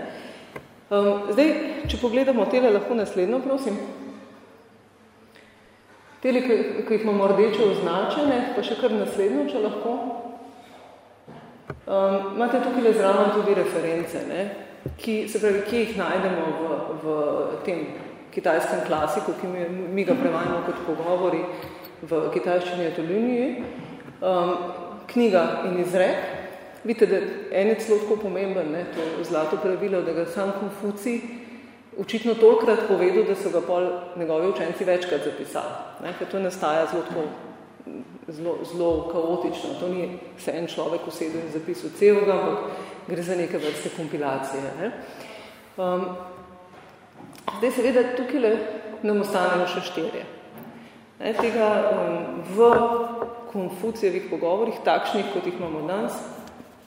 Um, zdaj, če pogledamo tele, lahko naslednjo, prosim. Tele, ki, ki jih imamo rdeče označene, pa še kar naslednjo, če lahko. Um, imate tukaj le zraven tudi reference, ne? Ki, se pravi, kje jih najdemo v, v tem kitajskem klasiku, ki mi, mi ga prevajamo kot pogovori v kitajščini etoluniji. Um, knjiga in izrek. Vidite, da en je celo tako pomemben, ne? to zlato pravilo, da ga sam Konfuci očitno tolkrat povedal, da so ga pol njegovi učenci večkrat zapisali. Ne? Ker to nastaja zelo tako zelo, zelo kaotično. To ni se en človek usedel in zapisal celega, ampak gre za neke vrste kompilacije. Ne? Um, zdaj seveda tukaj le nam ostanejo še štirje. Ne, tega um, v Konfucijevih pogovorih, takšnih, kot jih imamo danes,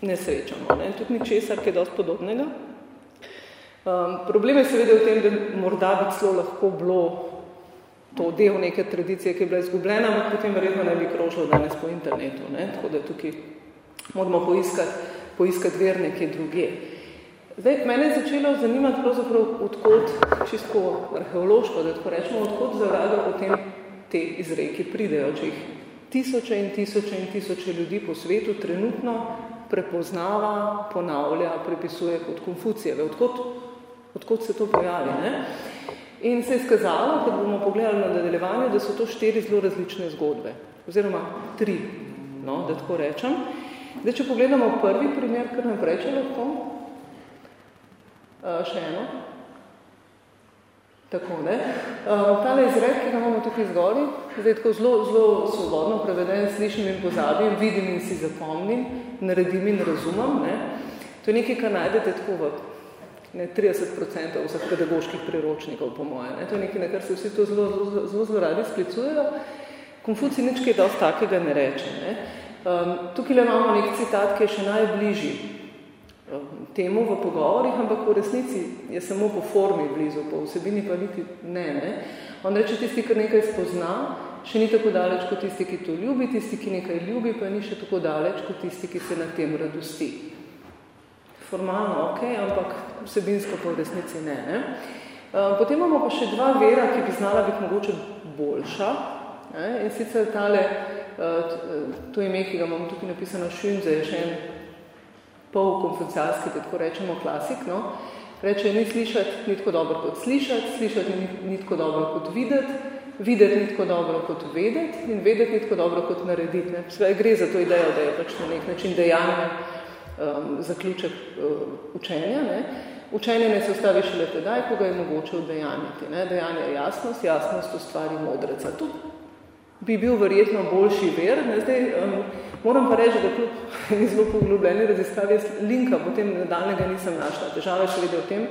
ne srečamo. Ne? Tudi ni česar, ki je dosti podobnega. Um, problem je seveda v tem, da morda bi celo lahko bilo to del neke tradicije, ki je bila izgubljena, ampak potem verjetno ne bi krožilo danes po internetu. Ne? Tako da tukaj moramo poiskati, poiskati ver nekje druge. Zdaj, mene je začelo zanimati pravzaprav odkot, čisto arheološko, da tako rečemo, odkot za vraga potem te izreki pridejo, če jih tisoče in tisoče in tisoče ljudi po svetu trenutno prepoznava, ponavlja, prepisuje kot Konfucijeve. Odkot, odkot se to pojavi? Ne? In se je skazalo, kad bomo pogledali na nadaljevanju, da so to štiri zelo različne zgodbe. Oziroma tri, no, da tako rečem. Zdaj, če pogledamo prvi primer, kar naprej, če lahko. Uh, še eno. Tako, ne. Uh, tale izrek, ki ga imamo tukaj zgori, zdaj tako zelo, zelo svobodno preveden, slišim in pozabim, vidim in si zapomnim, naredim in razumem. Ne. To je nekaj, kar najdete tako v ne, 30% vseh pedagoških priročnikov, po moje. Ne. To je nekaj, na kar se vsi to zelo, zelo, zelo, zelo radi sklicujejo. Konfucij nič kaj dosti takega ne reče. Ne. Um, tukaj imamo nek citat, ki je še najbližji temu v pogovorih, ampak v resnici je samo po formi blizu, po vsebini pa niti ne. ne. On reče, tisti, ki nekaj spozna, še ni tako daleč kot tisti, ki to ljubi, tisti, ki nekaj ljubi, pa ni še tako daleč kot tisti, ki se na tem radosti formalno ok, ampak vsebinsko po resnici ne. ne. Ehm, potem imamo pa še dva vera, ki bi znala biti mogoče boljša. Ne. In sicer tale, eh, to ime, ki ga imamo tukaj napisano Šunze, je še en pol konfucijalski, da tako rečemo klasik. No. Reče, ni slišati ni tako dobro kot slišati, slišati ni, ni tako dobro kot videti, videti ni tako dobro kot vedeti in vedeti ni tako dobro kot narediti. Ne. Sve, gre za to idejo, da je pač na nek način dejanje um, zaključek uh, učenja. Ne. Učenje ne se ustavi šele tedaj, ko ga je mogoče udejanjiti. Ne. Dejanje je jasnost, jasnost ustvari modreca. Tu bi bil verjetno boljši ver. Ne. Zdaj, um, moram pa reči, da kljub zelo poglobljeni raziskavi linka potem nadaljnega nisem našla. Težava je še v tem,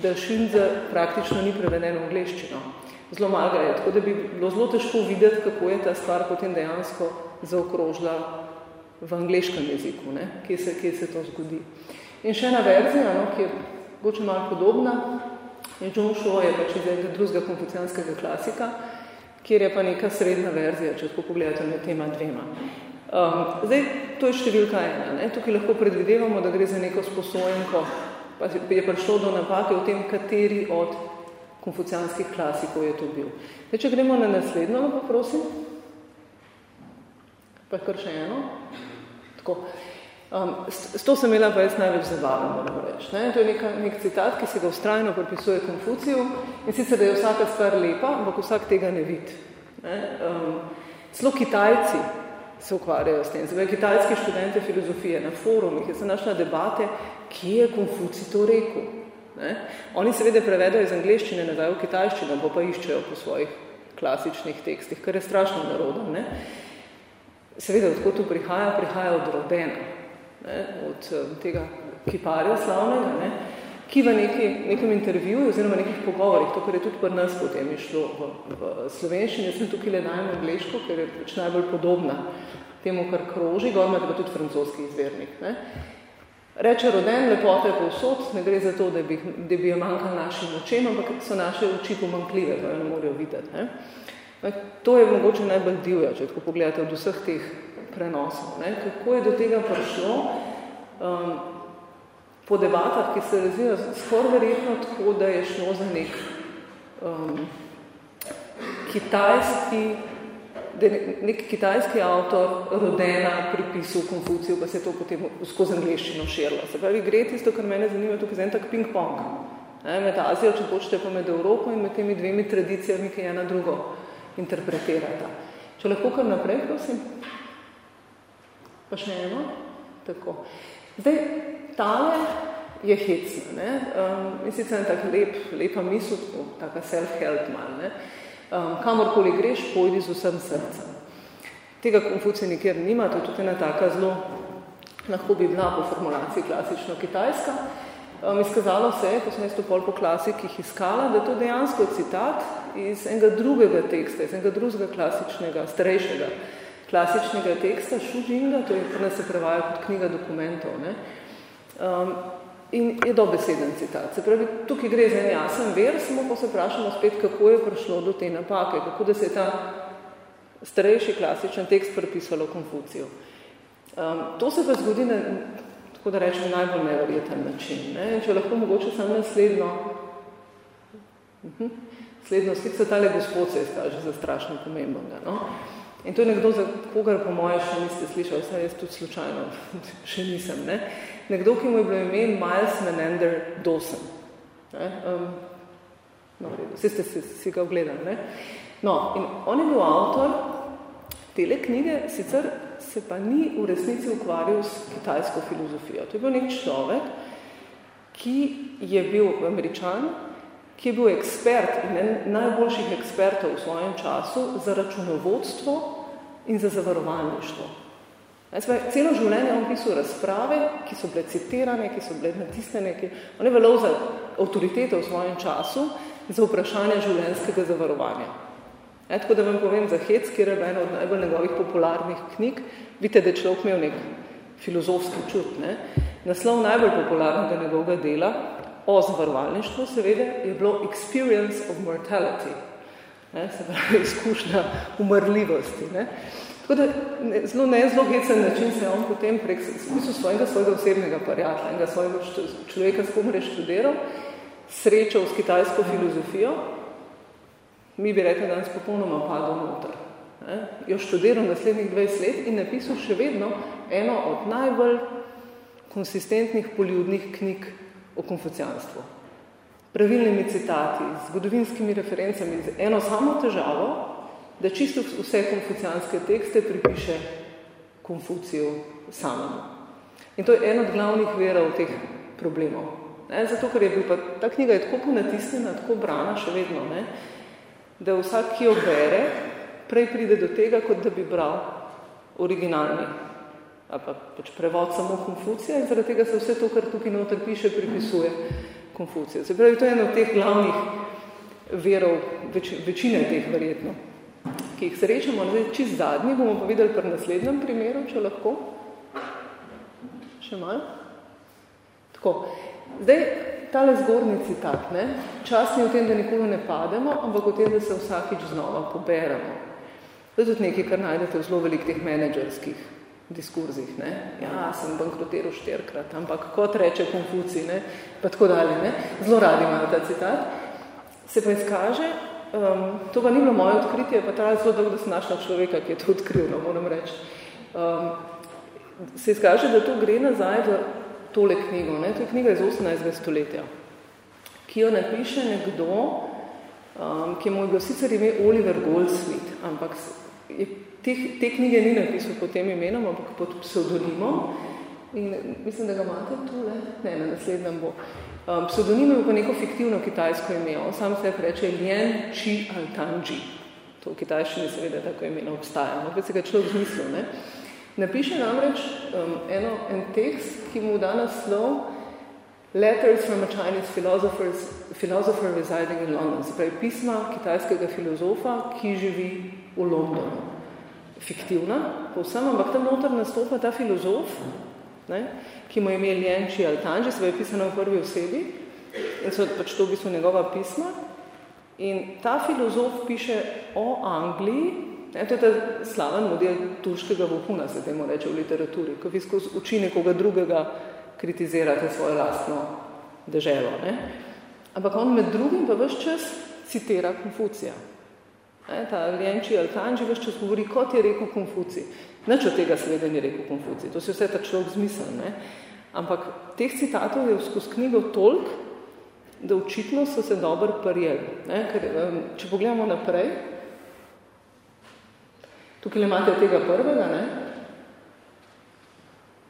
da Šinze praktično ni preveden v angleščino. Zelo malo je, tako da bi bilo zelo težko videti, kako je ta stvar potem dejansko zaokrožila v angliškem jeziku, ne, kje, se, kje se to zgodi. In še ena verzija, no, ki je goče malo podobna, je John Shaw, je pač iz drugega konfucijanskega klasika, kjer je pa neka srednja verzija, če tako pogledate med tema dvema. Um, zdaj, to je številka ena. Ne. Tukaj lahko predvidevamo, da gre za neko sposojenko, pa je prišlo do napake v tem, kateri od konfucijanskih klasikov je to bil. Zdaj, če gremo na naslednjo, pa prosim. Pa kar še eno. Tako. Um, s, s to sem imela pa jaz največ zabavno, moram reči. Ne? To je neka, nek citat, ki se ga ustrajno pripisuje Konfuciju in sicer, da je vsaka stvar lepa, ampak vsak tega ne vidi. Ne? Um, celo Kitajci se ukvarjajo s tem. Zdaj, kitajski študente filozofije na forumih je se našla debate, kje je Konfucij to rekel. Ne? Oni seveda prevedajo iz angleščine, ne dajo v kitajščino, bo pa iščejo po svojih klasičnih tekstih, kar je strašno narodo. Ne? seveda, odkot tu prihaja, prihaja od rodena, ne, od um, tega kiparja slavnega, ne, ki v neki, nekem intervjuju oziroma nekih pogovorih, to, kar je tudi pri nas potem išlo v, v slovenščini, jaz sem tukaj le dajem angliško, ker je pač najbolj podobna temu, kar kroži, gor ima tudi francoski izvernik. Ne. Reče roden, lepota je povsod, ne gre za to, da bi, da bi jo manjkal našim očem, ampak so naše oči pomankljive, pa jo ne morajo videti. Ne. To je mogoče najbolj divja, če tako pogledate od vseh teh prenosov. Ne? Kako je do tega prišlo? Um, po debatah, ki se razvijajo, skoro verjetno tako, da je šlo za nek um, kitajski, da je nek kitajski avtor rodena pripisal Konfuciju, pa se je to potem skozi angliščino širilo. Se pravi, gre tisto, kar mene zanima, tukaj za en tak ping-pong. Med Azijo, če hočete, pa med Evropo in med temi dvemi tradicijami, ki ena drugo interpretirata. Če lahko kar naprej, prosim. Pa še eno. Tako. Zdaj, tale je hecna. Ne? Um, in sicer je tak lep, lepa misel, taka self-help mal. Ne? Um, kamorkoli greš, pojdi z vsem srcem. Tega Konfucija nikjer nima, to je tudi ena taka zelo, lahko bi bila po formulaciji klasično kitajska. Um, izkazalo se je, ko sem jaz to pol po klasikih iskala, da je to dejansko citat iz enega drugega teksta, iz enega drugega klasičnega, starejšega klasičnega teksta Šužinga, to je, kar se prevaja kot knjiga dokumentov. Ne? Um, in je dobeseden citat. Se pravi, tukaj gre za en jasen ver, samo pa se vprašamo spet, kako je prišlo do te napake, kako da se je ta starejši klasičen tekst prepisalo Konfuciju. Um, to se pa zgodi na tako da rečem, najbolj neverjeten način. Ne? Če lahko mogoče samo naslednjo, uh -huh. slednjo sliko, tale gospod se izkaže za strašno pomembnega. No? In to je nekdo, za kogar po moje še niste slišali, vsaj jaz tudi slučajno še nisem. Ne? Nekdo, ki mu je bilo ime Miles Menander Dawson. Ne? Um, no, vsi ste si, si ga ogledali. Ne? No, in on je bil avtor tele knjige, sicer se pa ni v resnici ukvarjal s kitajsko filozofijo. To je bil nek človek, ki je bil američan, ki je bil ekspert in en najboljših ekspertov v svojem času za računovodstvo in za zavarovalništvo. Celo življenje on pisal razprave, ki so bile citirane, ki so bile natisnene, ki on je velel za avtoriteto v svojem času za vprašanje življenjskega zavarovanja. E, tako da vam povem za Hec, kjer je ena od najbolj njegovih popularnih knjig, vidite, da je človek imel nek filozofski čut. Ne? Naslov najbolj popularnega njegovega dela o zavarovalništvu, seveda, je bilo Experience of Mortality. Ne? Se pravi, izkušnja umrljivosti. Ne? Tako da ne, zelo ne zelo hecen način se je on potem prek smislu svojega, svojega osebnega parjatla, enega svojega človeka, s kom je študiral, srečal s kitajsko filozofijo, mi bi rekli danes popolnoma padel noter. Ne? Jo študiral naslednjih 20 let in napisal še vedno eno od najbolj konsistentnih poljudnih knjig o konfucijanstvu. Pravilnimi citati, zgodovinskimi referencami, z eno samo težavo, da čisto vse konfucijanske tekste pripiše Konfuciju samemu. In to je en od glavnih verov teh problemov. Ne? Zato, ker je bil pa, ta knjiga je tako ponatisnjena, tako brana še vedno, ne? da vsak, ki jo bere, prej pride do tega, kot da bi bral originalni ali pa pač prevod samo Konfucija in zaradi tega se vse to, kar tukaj noter piše, pripisuje Konfucija. Se pravi, to je eno od teh glavnih verov, več, večine teh verjetno ki jih srečamo, zdaj čist zadnji, bomo pa videli pri naslednjem primeru, če lahko. Še malo? Tako. Zdaj, tale zgornji citat, ne? čas ni v tem, da nikoli ne pademo, ampak v tem, da se vsakič znova poberemo. To je tudi nekaj, kar najdete v zelo velik teh menedžerskih diskurzih. Ne? Ja, sem bankrotiral štirkrat, ampak kot reče Konfuci, ne? pa tako dalje. Ne? Zelo radi imajo ta citat. Se pa izkaže, Um, to pa ni bilo moje odkritje, pa trajalo zelo dolgo, da sem našla človeka, ki je to odkril, no, moram reči. Um, se izkaže, da to gre nazaj v tole knjigo. Ne? To je knjiga iz 18. stoletja, ki jo napiše nekdo, um, ki je moj bil sicer ime Oliver Goldsmith, ampak je, te, te knjige ni napisal pod tem imenom, ampak pod pseudonimom. In mislim, da ga imate tule, ne, na naslednjem bo. Um, pseudonim je pa neko fiktivno kitajsko ime. On sam se reče Lien Chi Altanji. To v kitajščini seveda tako ime ne obstaja. No, se ga človek zmislil. Ne? Napiše namreč um, eno, en tekst, ki mu da naslov Letters from a Chinese philosopher residing in London. Se pravi pisma kitajskega filozofa, ki živi v Londonu. Fiktivna, povsem, ampak tam noter nastopa ta filozof, ne? ki mu je imel Jenči Altanži, se je pisano v prvi osebi in so pač to v bistvu njegova pisma. In ta filozof piše o Angliji, ne, to je ta slaven model turškega vohuna, se temu reče v literaturi, ko vi skozi uči nekoga drugega kritizirate svojo lastno deželo. Ne. Ampak on med drugim pa vse čas citira Konfucija. Ne, ta Ljenči Altanži vse čas govori, kot je rekel Konfucij. Nič od tega seveda ni rekel Konfucij, to si vse ta človek zmisel. Ne? Ampak teh citatov je skozi knjigo tolk, da očitno so se dobro prijeli. Ne? Ker, če pogledamo naprej, tukaj imate tega prvega, ne?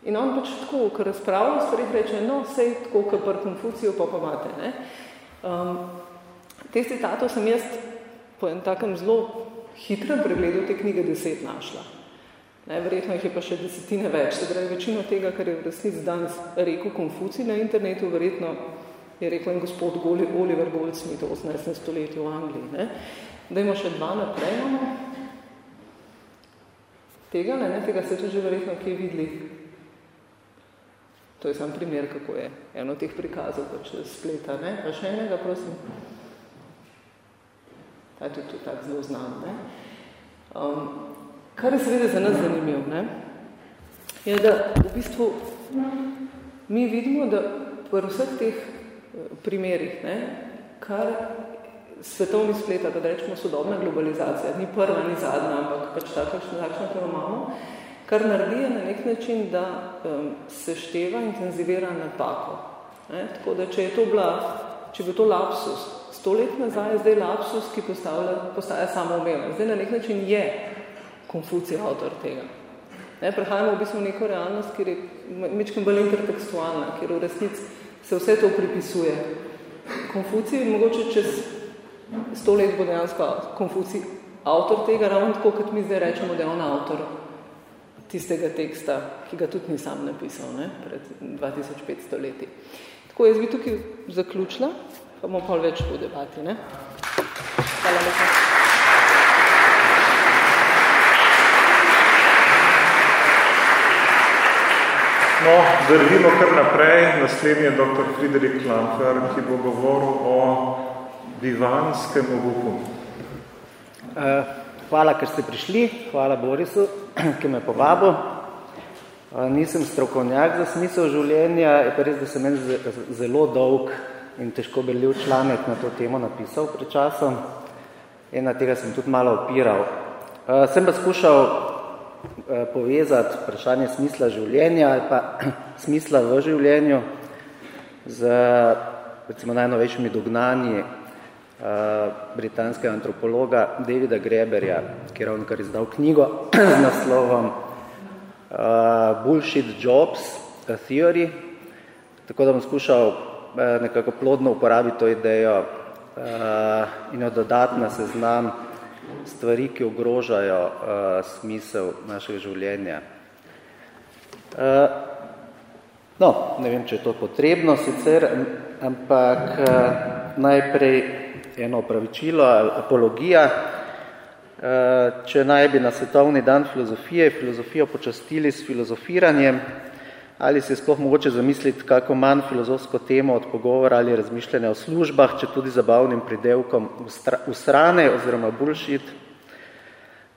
in on pač tako, ko razpravlja stvari, reče, no, sej tako, kot pri Konfuciju, pa pa imate. Ne? Um, teh citatov sem jaz po en takem zelo hitrem pregledu te knjige deset našla. Ne, verjetno jih je pa še desetine več. Se pravi, večino tega, kar je v resnici danes rekel Konfuci na internetu, verjetno je rekel en gospod Oliver Goldsmith v 18. stoletju v Angliji. Ne. Dajmo še dva naprej. Imamo. Tega, ne, ne, tega ste že verjetno kje videli. To je sam primer, kako je eno teh prikazov pač spleta. Ne. Pa še enega, prosim. Ta je tudi tak zelo znan. Ne. Um, Kar je seveda za nas zanimivo, ne, je, da v bistvu mi vidimo, da v vseh teh eh, primerih, ne, kar svetovni spleta, da rečemo sodobna globalizacija, ni prva, ni zadnja, ampak pač takšna, takšna, ki imamo, kar naredi na nek način, da um, se števa, intenzivira napako. Ne. Tako da, če je to bila, če bi to lapsus, sto let nazaj, zdaj lapsus, ki postavlja, postaja samoumevno. Zdaj na nek način je Konfucij avtor tega. Ne, prehajamo v bistvu v neko realnost, kjer je mečkem bolj intertekstualna, kjer v resnici se vse to pripisuje. Konfucij mogoče čez sto let bo dejansko Konfucij avtor tega, ravno tako, kot mi zdaj rečemo, da je on avtor tistega teksta, ki ga tudi ni sam napisal ne, pred 2500 leti. Tako jaz bi tukaj zaključila, pa bomo pa več v debati. Ne. Hvala lepa. No, zdržimo kar naprej. Naslednji je dr. Friedrich Lampfer, ki bo govoril o bivanskem obupu. Uh, Hvala, ker ste prišli. Hvala Borisu, ki me povabil. Nisem strokovnjak za smisel življenja, je pa res, da sem en zelo dolg in težko beljiv članek na to temo napisal pred časom. In na tega sem tudi malo opiral. Sem pa skušal povezati vprašanje smisla življenja ali pa smisla v življenju z recimo najnovejšimi dognanji Eh, britanskega antropologa Davida Greberja, ki je kar izdal knjigo z naslovom uh, Bullshit Jobs, a Theory. Tako da bom skušal uh, nekako plodno uporabiti to idejo uh, in jo dodati na seznam stvari, ki ogrožajo uh, smisel našega življenja. No, ne vem, če je to potrebno sicer, ampak najprej eno opravičilo, apologija. Eh, če naj bi na svetovni dan filozofije filozofijo počastili s filozofiranjem, ali se je sploh mogoče zamisliti kako manj filozofsko temo od pogovora ali razmišljanja o službah, če tudi zabavnim pridelkom usrane oziroma bullshit.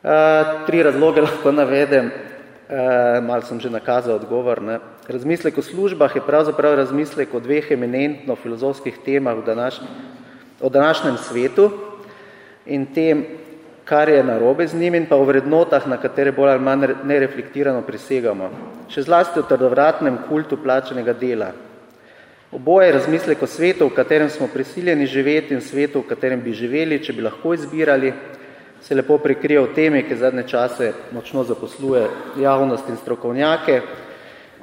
Eh, tri razloge lahko navedem, eh, malo sem že nakazal odgovor. Ne. Razmislek o službah je pravzaprav razmislek o dveh eminentno filozofskih temah v današnjem o današnjem svetu in tem, kar je narobe z njim in pa o vrednotah, na katere bolj ali manj nereflektirano prisegamo. Še zlasti o trdovratnem kultu plačenega dela. Oboje je razmislek o svetu, v katerem smo prisiljeni živeti in svetu, v katerem bi živeli, če bi lahko izbirali, se lepo prekrije v temi, ki zadnje čase močno zaposluje javnost in strokovnjake,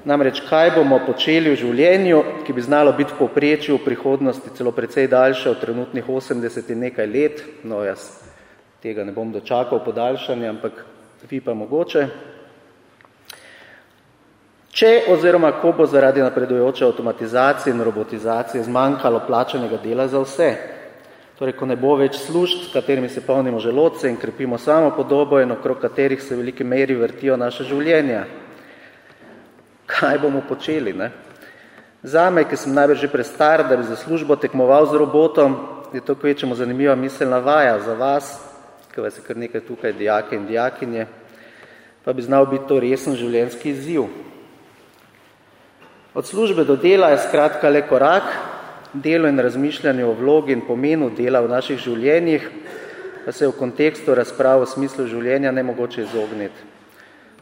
Namreč, kaj bomo počeli v življenju, ki bi znalo biti v poprečju v prihodnosti celo precej daljše od trenutnih 80 in nekaj let, no jaz tega ne bom dočakal podaljšanje, ampak vi pa mogoče. Če oziroma ko bo zaradi napredujoče avtomatizacije in robotizacije zmanjkalo plačanega dela za vse, torej ko ne bo več služb, s katerimi se polnimo želodce in krepimo samo podobo in okrog katerih se v veliki meri vrtijo naše življenja, kaj bomo počeli. Ne? Zame, ki sem najbrž že prestar, da bi za službo tekmoval z robotom, je to kvečemo zanimiva miselna vaja za vas, ki vas je kar nekaj tukaj dijake in dijakinje, pa bi znal biti to resen življenjski izziv. Od službe do dela je skratka le korak, delo in razmišljanje o vlogi in pomenu dela v naših življenjih, pa se v kontekstu razprav o smislu življenja ne mogoče izogniti.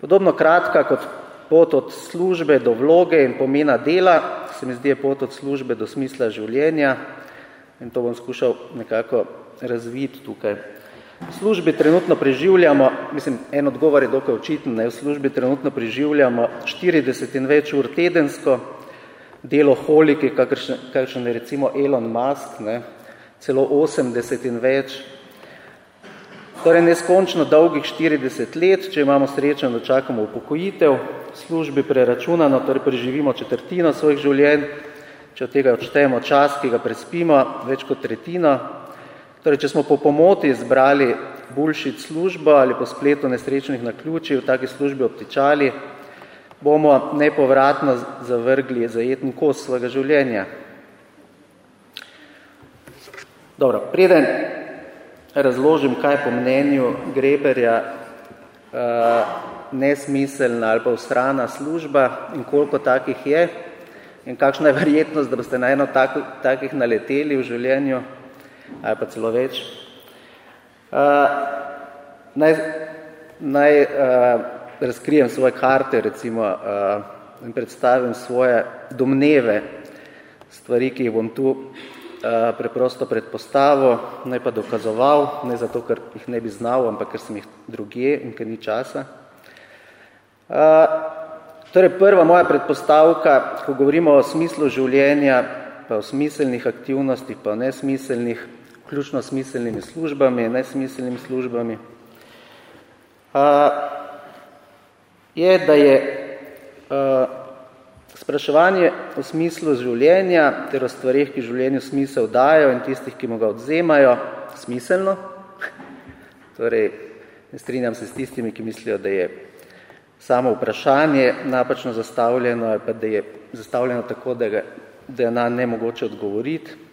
Podobno kratka kot pot od službe do vloge in pomena dela, se mi zdi je pot od službe do smisla življenja in to bom skušal nekako razviti tukaj. V službi trenutno preživljamo, mislim, en odgovor je dokaj očiten, ne, v službi trenutno preživljamo 40 in več ur tedensko, delo holike, kakšen je recimo Elon Musk, ne, celo 80 in več, torej neskončno dolgih 40 let, če imamo srečo, da čakamo upokojitev, službi preračunano, torej preživimo četrtino svojih življenj, če od tega odštejemo čas, ki ga prespimo, več kot tretjino. Torej, če smo po pomoti izbrali bullshit službo ali po spletu nesrečnih naključij v taki službi obtičali, bomo nepovratno zavrgli zajetni kos svojega življenja. Dobro, preden razložim, kaj po mnenju Greberja uh, nesmiselna ali pa ustrana služba in koliko takih je in kakšna je verjetnost, da boste na eno tako, takih naleteli v življenju ali pa celo več. Uh, naj naj uh, razkrijem svoje karte recimo uh, in predstavim svoje domneve, stvari, ki jih bom tu uh, preprosto predpostavil, ne pa dokazoval, ne zato, ker jih ne bi znal, ampak ker sem jih drugje in ker ni časa. Torej, prva moja predpostavka, ko govorimo o smislu življenja, pa o smiselnih aktivnostih, pa o nesmiselnih, vključno smiselnimi službami, nesmiselnimi službami, je, da je spraševanje o smislu življenja ter o stvarih, ki življenju smisel dajo in tistih, ki mu ga odzemajo, smiselno. torej, ne strinjam se s tistimi, ki mislijo, da je samo vprašanje napačno zastavljeno ali pa da je zastavljeno tako, da, ga, da je na nemogoče odgovoriti.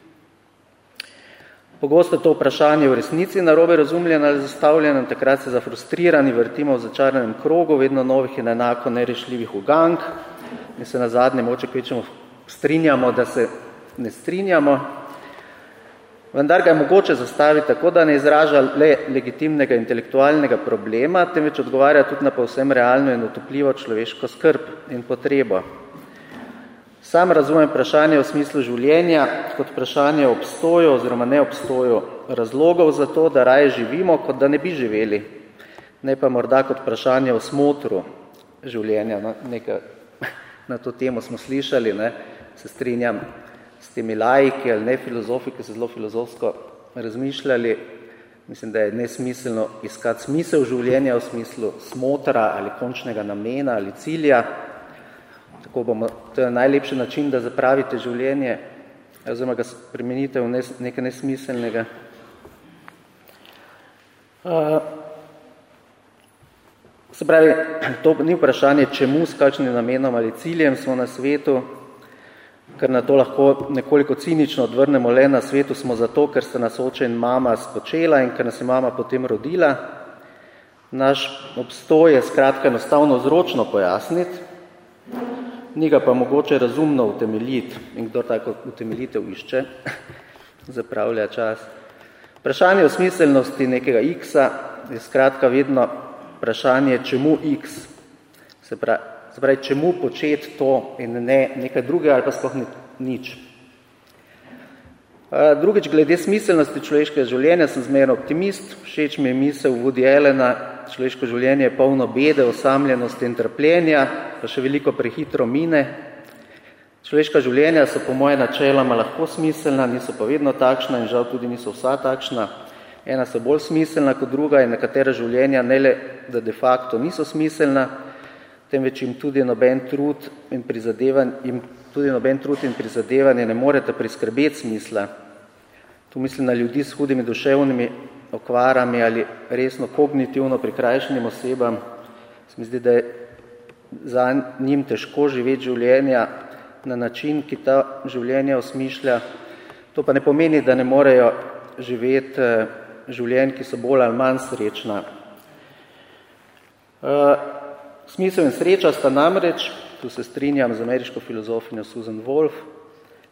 Pogosto to vprašanje v resnici narobe razumljeno ali zastavljeno, takrat se zafrustrirani vrtimo v začaranem krogu, vedno novih in enako nerešljivih ugank in se na zadnje moče kvečemo strinjamo, da se ne strinjamo. Vendar ga je mogoče zastaviti tako, da ne izraža le legitimnega intelektualnega problema, temveč odgovarja tudi na povsem realno in utopljivo človeško skrb in potrebo. Sam razumem vprašanje v smislu življenja kot vprašanje obstoju oziroma neobstoju razlogov za to, da raje živimo, kot da ne bi živeli. Ne pa morda kot vprašanje o smotru življenja. No, neka, na to temo smo slišali, ne, se strinjam s temi lajki ali ne filozofi, ki so zelo filozofsko razmišljali. Mislim, da je nesmiselno iskati smisel življenja v smislu smotra ali končnega namena ali cilja, tako bomo, to je najlepši način, da zapravite življenje, oziroma ga spremenite v nes, nekaj nesmiselnega. Uh, se pravi, to ni vprašanje, čemu, s kakšnim namenom ali ciljem smo na svetu, ker na to lahko nekoliko cinično odvrnemo le na svetu smo zato, ker se nas oče in mama spočela in ker nas je mama potem rodila. Naš obstoj je skratka enostavno vzročno pojasniti, ni ga pa mogoče razumno utemeljiti in kdo tako utemeljitev išče, zapravlja čas. Vprašanje o smiselnosti nekega x-a je skratka vedno vprašanje, čemu x, se pravi, se pravi čemu početi to in ne nekaj drugega ali pa sploh nič. Drugič, glede smiselnosti človeškega življenja sem zmerno optimist, všeč mi je misel Woody Allena, človeško življenje je polno bede, osamljenosti in trpljenja, pa še veliko prehitro mine. Človeška življenja so po moje načeloma lahko smiselna, niso pa vedno takšna in žal tudi niso vsa takšna. Ena so bolj smiselna kot druga in nekatera življenja ne le, da de facto niso smiselna, temveč jim tudi noben trud in prizadevanje, jim tudi noben trud in prizadevanje ne morete priskrbeti smisla. Tu mislim na ljudi s hudimi duševnimi okvarami ali resno kognitivno prikrajšanim osebam. Se mi zdi, da je za njim težko živeti življenja na način, ki ta življenja osmišlja. To pa ne pomeni, da ne morejo živeti eh, življenj, ki so bolj ali manj srečna. Eh, smisel in sreča sta namreč, tu se strinjam z ameriško filozofinjo Susan Wolf,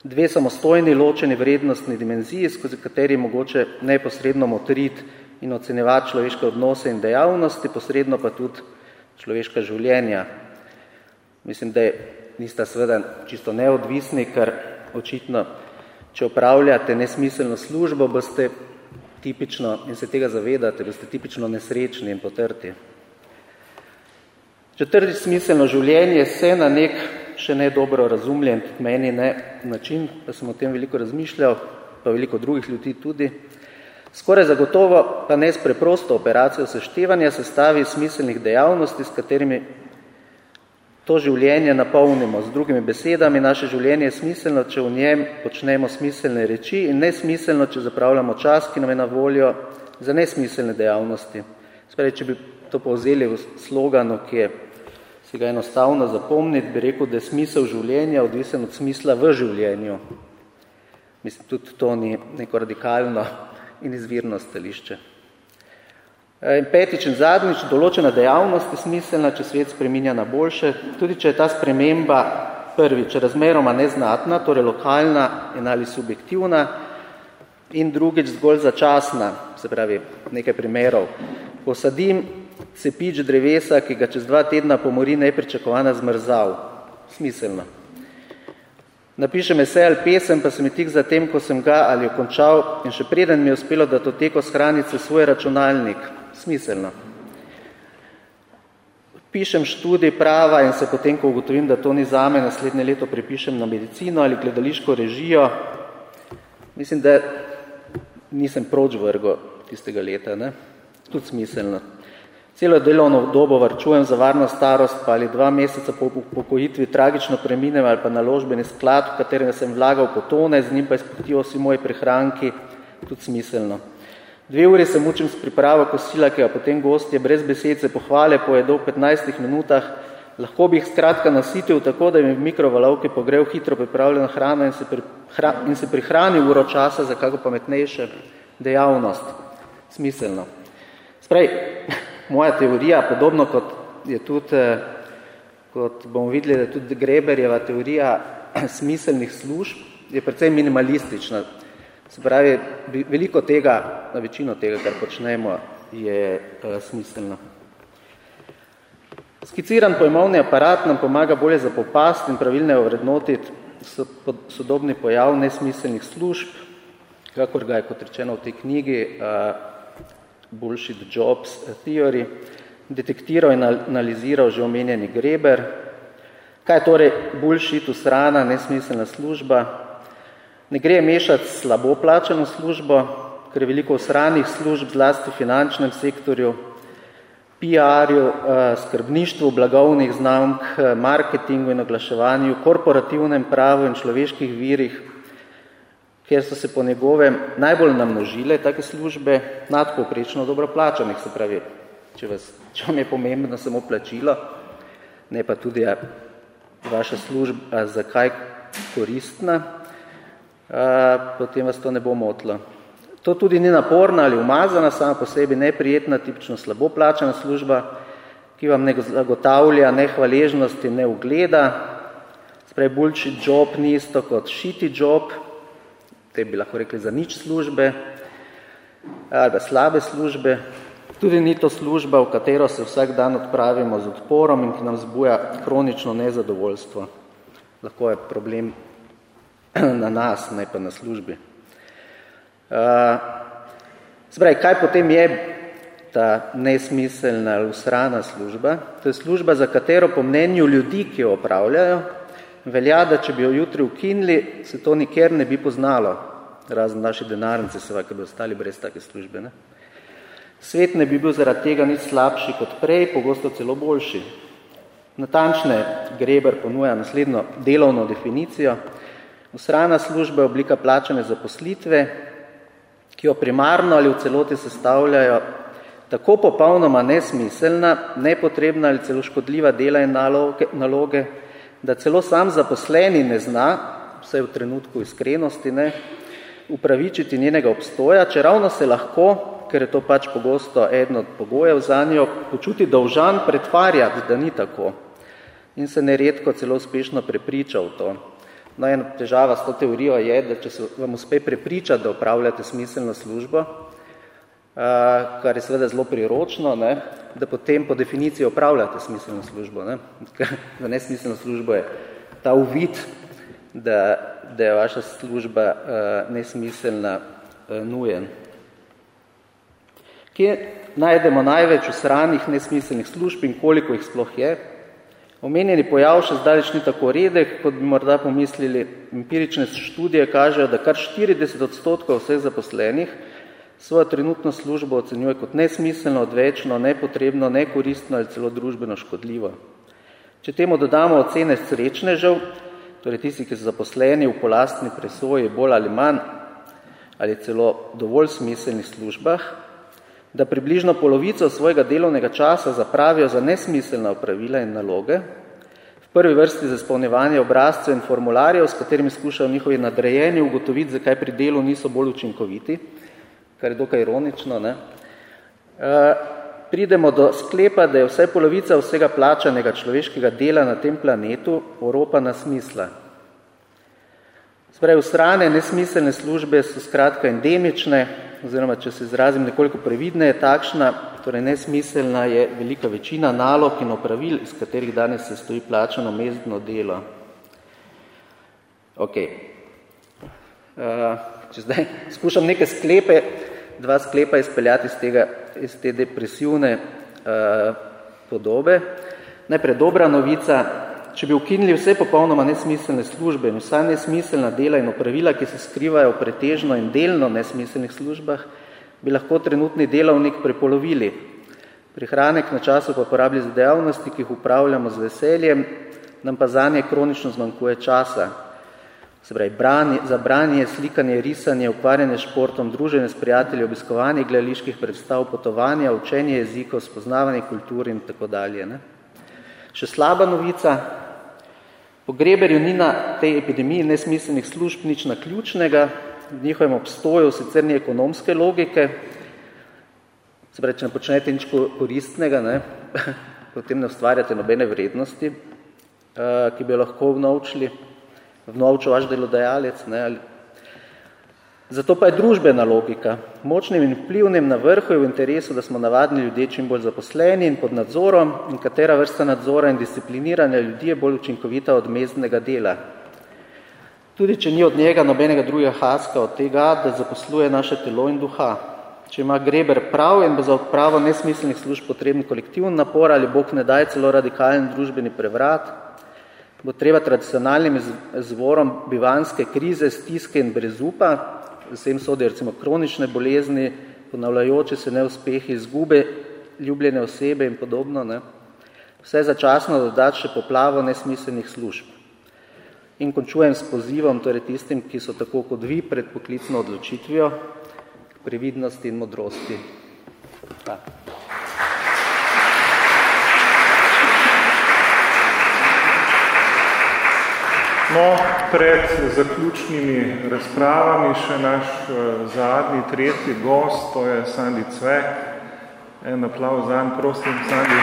dve samostojni ločeni vrednostni dimenziji, skozi kateri mogoče neposredno motriti in ocenjevati človeške odnose in dejavnosti, posredno pa tudi človeška življenja. Mislim, da nista seveda čisto neodvisni, ker očitno, če upravljate nesmiselno službo, boste tipično, in se tega zavedate, boste tipično nesrečni in potrti. Četrti smiselno življenje se na nek še ne dobro razumljen, meni ne način, pa sem o tem veliko razmišljal, pa veliko drugih ljudi tudi. Skoraj zagotovo pa ne s preprosto operacijo seštevanja sestavi smiselnih dejavnosti, s katerimi to življenje napolnimo. Z drugimi besedami, naše življenje je smiselno, če v njem počnemo smiselne reči in nesmiselno, če zapravljamo čas, ki nam je na voljo za nesmiselne dejavnosti. Spravi, če bi to povzeli v sloganu, ki je si ga enostavno zapomniti, bi rekel, da je smisel življenja odvisen od smisla v življenju. Mislim, tudi to ni neko radikalno in izvirno stališče. E, in petič in zadnjič, določena dejavnost je smiselna, če svet spreminja na boljše, tudi če je ta sprememba prvič razmeroma neznatna, torej lokalna in ali subjektivna, in drugič zgolj začasna, se pravi nekaj primerov. Posadim cepič drevesa, ki ga čez dva tedna pomori nepričakovana zmrzal. Smiselno. Napišem esej ali pesem, pa sem tik zatem, ko sem ga ali okončal in še preden mi je uspelo, da to teko shraniti svoj računalnik. Smiselno. Pišem študij prava in se potem, ko ugotovim, da to ni zame, naslednje leto pripišem na medicino ali gledališko režijo. Mislim, da nisem proč vrgo tistega leta. Ne? Tudi smiselno. Celo delovno dobo varčujem za varno starost, pa ali dva meseca po pokojitvi tragično preminem ali pa naložbeni sklad, v katerem sem vlagal potone, z njim pa izpotijo vsi moji prehranki, tudi smiselno. Dve uri se mučim s pripravo kosila, ki ga potem gostje brez besede pohvale pojedo v 15 minutah, lahko bi jih skratka nasitil tako, da mi v mikrovalovki pogrel hitro pripravljeno hrano in se, pri, hra, in se prihranil uro časa za kako pametnejše dejavnost. Smiselno. Sprej, moja teorija, podobno kot je tudi, eh, kot bomo videli, da tudi Greberjeva teorija smiselnih služb, je precej minimalistična. Se pravi, veliko tega, na večino tega, kar počnemo, je uh, smiselno. Skiciran pojmovni aparat nam pomaga bolje zapopast in pravilne vrednotiti sodobni pojav nesmiselnih služb, kakor ga je kot rečeno v tej knjigi uh, Bullshit Jobs Theory, detektiral in analiziral že omenjeni Greber. Kaj je torej bullshit, usrana, nesmiselna služba? Ne gre mešati slabo plačeno službo, ker je veliko usranih služb, zlasti v finančnem sektorju, PR-ju, eh, skrbništvu, blagovnih znamk, eh, marketingu in oglaševanju, korporativnem pravu in človeških virih, kjer so se po njegovem najbolj namnožile take službe nadpoprečno dobro plačanih, se pravi, če, vas, če vam je pomembno samo plačilo, ne pa tudi a, vaša služba zakaj koristna, a, potem vas to ne bo motlo. To tudi ni naporna ali umazana, sama po sebi neprijetna, tipično slabo plačana služba, ki vam ne zagotavlja ne hvaležnosti, ne ugleda, sprej bullshit job ni isto kot shitty job, te bi lahko rekli za nič službe, ali slabe službe. Tudi ni to služba, v katero se vsak dan odpravimo z odporom in ki nam zbuja kronično nezadovoljstvo. Lahko je problem na nas, ne pa na službi. Uh, Zbraj, kaj potem je ta nesmiselna ali usrana služba? To je služba, za katero po mnenju ljudi, ki jo opravljajo, velja, da če bi jo jutri ukinili, se to nikjer ne bi poznalo, razen naši denarnice, seveda, ki bi ostali brez take službe. Ne? Svet ne bi bil zaradi tega nič slabši kot prej, pogosto celo boljši. Natančne Greber ponuja naslednjo delovno definicijo. Usrana služba je oblika plačane zaposlitve, ki jo primarno ali v celoti sestavljajo tako popolnoma nesmiselna, nepotrebna ali celo škodljiva dela in naloge, naloge da celo sam zaposleni ne zna, vse v trenutku iskrenosti, ne, upravičiti njenega obstoja, če ravno se lahko, ker je to pač pogosto eden od pogojev za njo, počuti dolžan pretvarjati, da ni tako. In se neredko celo uspešno prepriča v to. No, ena težava s to teorijo je, da če se vam uspe prepričati, da upravljate smiselno službo, kar je seveda zelo priročno, ne, da potem po definiciji upravljate smiselno službo. Ne. Za nesmiselno službo je ta uvid, da, da je vaša služba uh, nesmiselna, uh, nujen. Kje najdemo največ usranih nesmiselnih služb in koliko jih sploh je? Omenjeni pojav še zdaleč ni tako redek, kot bi morda pomislili. Empirične študije kažejo, da kar 40 odstotkov vseh zaposlenih svojo trenutno službo ocenjuje kot nesmiselno, odvečno, nepotrebno, nekoristno ali celo družbeno škodljivo. Če temu dodamo ocene srečnežev, torej tisti, ki so zaposleni v polastni presoji bolj ali manj ali celo dovolj smiselnih službah, da približno polovico svojega delovnega časa zapravijo za nesmiselna opravila in naloge, v prvi vrsti za spolnevanje obrazcev in formularjev, s katerimi skušajo njihovi nadrejeni ugotoviti, zakaj pri delu niso bolj učinkoviti, kar je dokaj ironično, ne? Uh, pridemo do sklepa, da je vse polovica vsega plačanega človeškega dela na tem planetu Evropa na smisla. Sprej, usrane nesmiselne službe so skratka endemične, oziroma, če se izrazim nekoliko previdne, je takšna, torej nesmiselna je velika večina nalog in opravil, iz katerih danes se stoji plačano mezdno delo. Ok. Uh, če zdaj skušam neke sklepe dva sklepa izpeljati iz, tega, iz te depresivne uh, podobe. Najprej dobra novica, če bi ukinili vse popolnoma nesmiselne službe in vsa nesmiselna dela in opravila, ki se skrivajo v pretežno in delno nesmiselnih službah, bi lahko trenutni delovnik prepolovili. Prihranek na času pa porablja za dejavnosti, ki jih upravljamo z veseljem, nam pa zanje kronično zmanjkuje časa. Se pravi, branje, za branje, slikanje, risanje, ukvarjanje športom, druženje s prijatelji, obiskovanje gledaliških predstav, potovanja, učenje jezikov, spoznavanje kultur in tako dalje. Ne? Še slaba novica, po Greberju ni na tej epidemiji nesmiselnih služb nič naključnega, v njihovem obstoju sicer ni ekonomske logike, se pravi, če ne počnete nič koristnega, ne, potem ne ustvarjate nobene vrednosti, uh, ki bi lahko vnovčili, vnovčil vaš delodajalec. Ne, ali. Zato pa je družbena logika. Močnim in vplivnim na vrhu je v interesu, da smo navadni ljudje čim bolj zaposleni in pod nadzorom in katera vrsta nadzora in discipliniranja ljudi je bolj učinkovita od mezdnega dela. Tudi, če ni od njega nobenega drugega haska od tega, da zaposluje naše telo in duha. Če ima Greber prav in bo za odpravo nesmiselnih služb potreben kolektivni napor ali Bog ne daj celo radikalen družbeni prevrat, bo treba tradicionalnim zvorom bivanske krize, stiske in brezupa, vsem sodi recimo kronične bolezni, ponavljajoče se neuspehi, izgube ljubljene osebe in podobno, ne, vse začasno dodati še poplavo nesmiselnih služb. In končujem s pozivom, torej tistim, ki so tako kot vi pred poklicno odločitvijo, previdnosti in modrosti. Ta. No, pred zaključnimi razpravami še naš uh, zadnji, tretji gost, to je Sandi Cvek. En aplav za prosim, Sandi.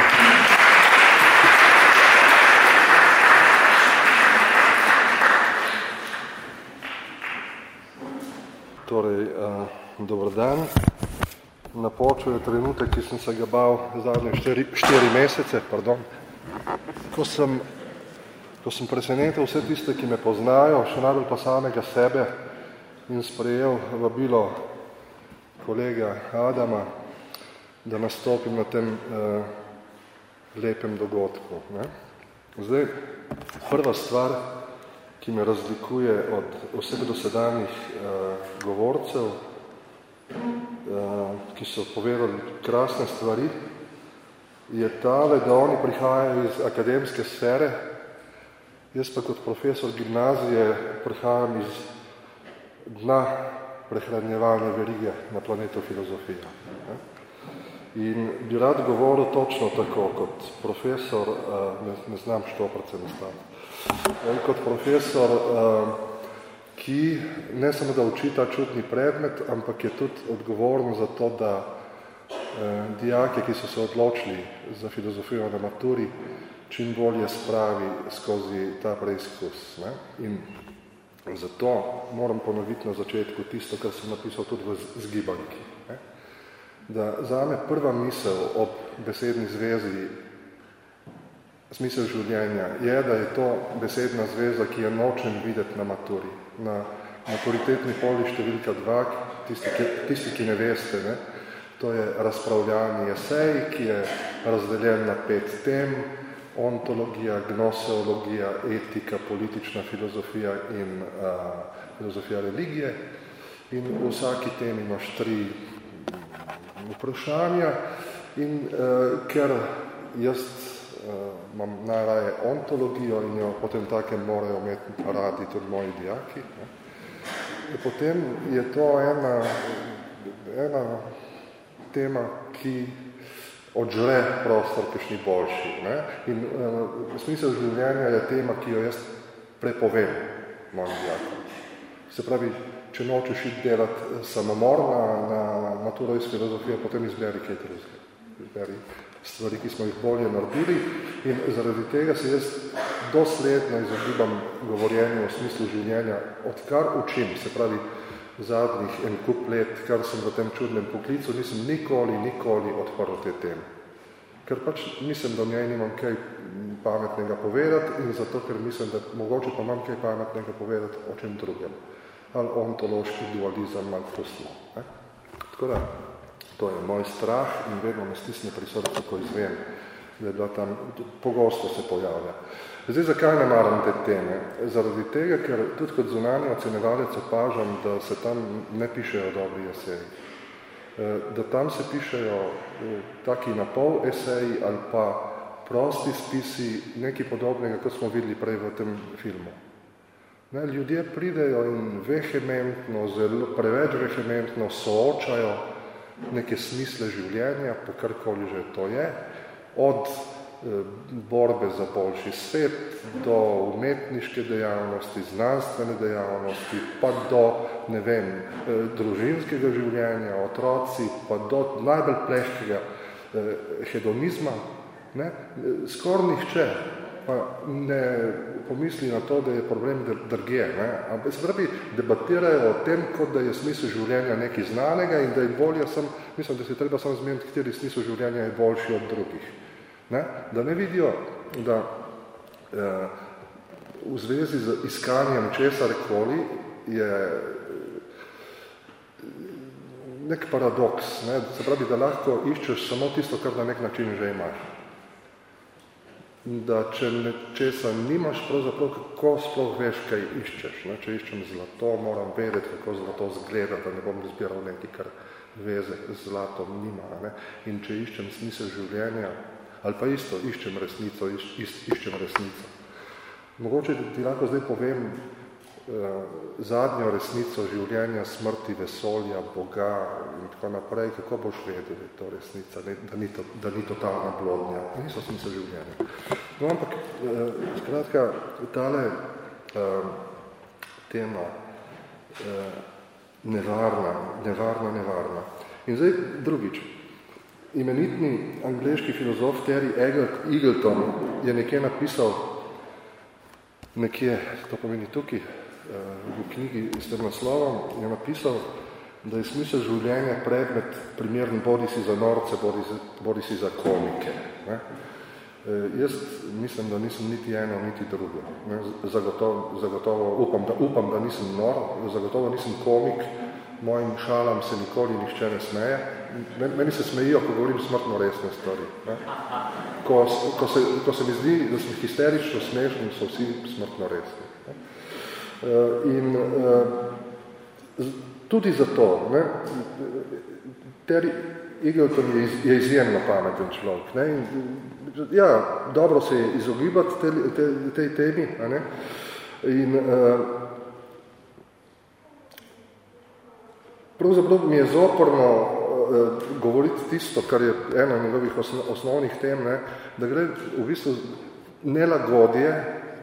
Torej, uh, Dobar dan. Napočil je trenutek, ki sem se ga bal zadnje štiri, štiri mesece, pardon. Ko sem, ko sem presenetil vse tiste, ki me poznajo, še najbolj pa samega sebe in sprejel vabilo kolega Adama, da nastopim na tem eh, lepem dogodku. Ne? Zdaj, prva stvar, ki me razlikuje od vseh dosedanjih eh, govorcev, Eh, ki so povedali krasne stvari, je tale, da oni prihajajo iz akademske sfere, jaz pa kot profesor gimnazije prihajam iz dna prehranjevalne verige na planetu filozofija. In bi rad govoril točno tako, kot profesor, eh, ne, ne znam što predvsem staviti, kot profesor ki ne samo da uči ta čutni predmet, ampak je tudi odgovorno za to, da eh, dijake, ki so se odločili za filozofijo na maturi, čim bolje spravi skozi ta preizkus. Ne? In zato moram ponoviti na začetku tisto, kar sem napisal tudi v zgibanki. Ne? Da zame prva misel ob besedni zvezi smisel življenja je, da je to besedna zveza, ki je nočem videti na maturi na maturitetni poli številka 2, tisti, ki, tisti, ki ne veste, ne, to je razpravljanje esej, ki je razdeljen na pet tem, ontologija, gnoseologija, etika, politična filozofija in a, filozofija religije. In v vsaki temi imaš tri vprašanja in a, ker jaz uh, imam najraje ontologijo in jo potem take morajo imeti radi tudi moji dijaki. Ne. Potem je to ena, ena tema, ki odžre prostor, kakšni boljši. Ne. In uh, smisel življenja je tema, ki jo jaz prepovem mojim dijakom. Se pravi, če nočeš iti delati samomor na, na maturo iz filozofije, potem izberi kaj izberi stvari, ki smo jih bolje naredili in zaradi tega se jaz dosledno izogibam govorjenju o smislu življenja, odkar učim, se pravi zadnjih en kup let, kar sem v tem čudnem poklicu, nisem nikoli, nikoli odprl te teme. Ker pač mislim, da v njej nimam kaj pametnega povedati in zato, ker mislim, da mogoče pa imam kaj pametnega povedati o čem drugem. Ali ontološki dualizem, ali pustno. Tako da, To je moj strah in vedno me stisne pri srcu, ko izvem, da je bila tam, pogosto se pojavlja. Zdaj, zakaj ne maram te teme? Zaradi tega, ker tudi kot zunanji ocenevalec opažam, da se tam ne pišejo dobri eseji. da tam se pišejo taki napol eseji ali pa prosti spisi, nekaj podobnega, kot smo videli prej v tem filmu. Ne, ljudje pridejo in vehementno, zelo, preveč vehementno soočajo neke smisle življenja, po karkoli že to je, od eh, borbe za boljši svet, do umetniške dejavnosti, znanstvene dejavnosti, pa do, ne vem, eh, družinskega življenja, otroci, pa do najbolj plehkega eh, hedonizma, ne, skor nihče pa ne pomisli na to, da je problem drugje. Ne? Ampak se pravi, debatirajo o tem, kot da je smisel življenja nekaj znanega in da je bolje sem, mislim, da se treba samo zmeniti, kateri smisel življenja je boljši od drugih. Ne? Da ne vidijo, da eh, v zvezi z iskanjem česar koli je nek paradoks, ne? se pravi, da lahko iščeš samo tisto, kar na nek način že imaš da če nečesa nimaš, pravzaprav kako sploh veš, kaj iščeš. Ne? Če iščem zlato, moram vedeti, kako zlato zgleda, da ne bom izbiral nekaj, kar veze z zlatom nima. Ne? In če iščem smisel življenja, ali pa isto, iščem resnico, iš, iš, iščem resnico. Mogoče ti lahko zdaj povem, Eh, zadnjo resnico življenja, smrti, vesolja, Boga in tako naprej, kako boš vedel, da je to resnica, da ni, to, da ni totalna blodnja, niso smisel življenja. No, ampak, eh, skratka, tale eh, tema eh, nevarna, nevarna, nevarna. In zdaj drugič. Imenitni angleški filozof Terry Eagleton je nekje napisal, nekje, to pomeni tukaj, v knjigi s tem naslovom je napisal, da je smisel življenja predmet primern bodi si za norce, bodi, bodi si za komike. Ne? E, jaz mislim, da nisem niti eno, niti drugo. Ne? Zagotovo, zagotovo upam, da, upam, da nisem nor, zagotovo nisem komik, mojim šalam se nikoli nihče ne smeje. Meni se smejijo, ko govorim smrtno resne stvari. Ne? Ko, ko, se, ko se mi zdi, da sem histerično smešen, so vsi smrtno resni. Eh, in uh, tudi zato, ne, Terry Eagleton je, iz, je izjemno pameten človek. Ne, in, ja, dobro se je izogibati te, te, tej temi. A ne, in uh, pravzaprav mi je zoporno uh, govoriti tisto, kar je ena njegovih osnovnih tem, ne, da gre v bistvu nelagodje,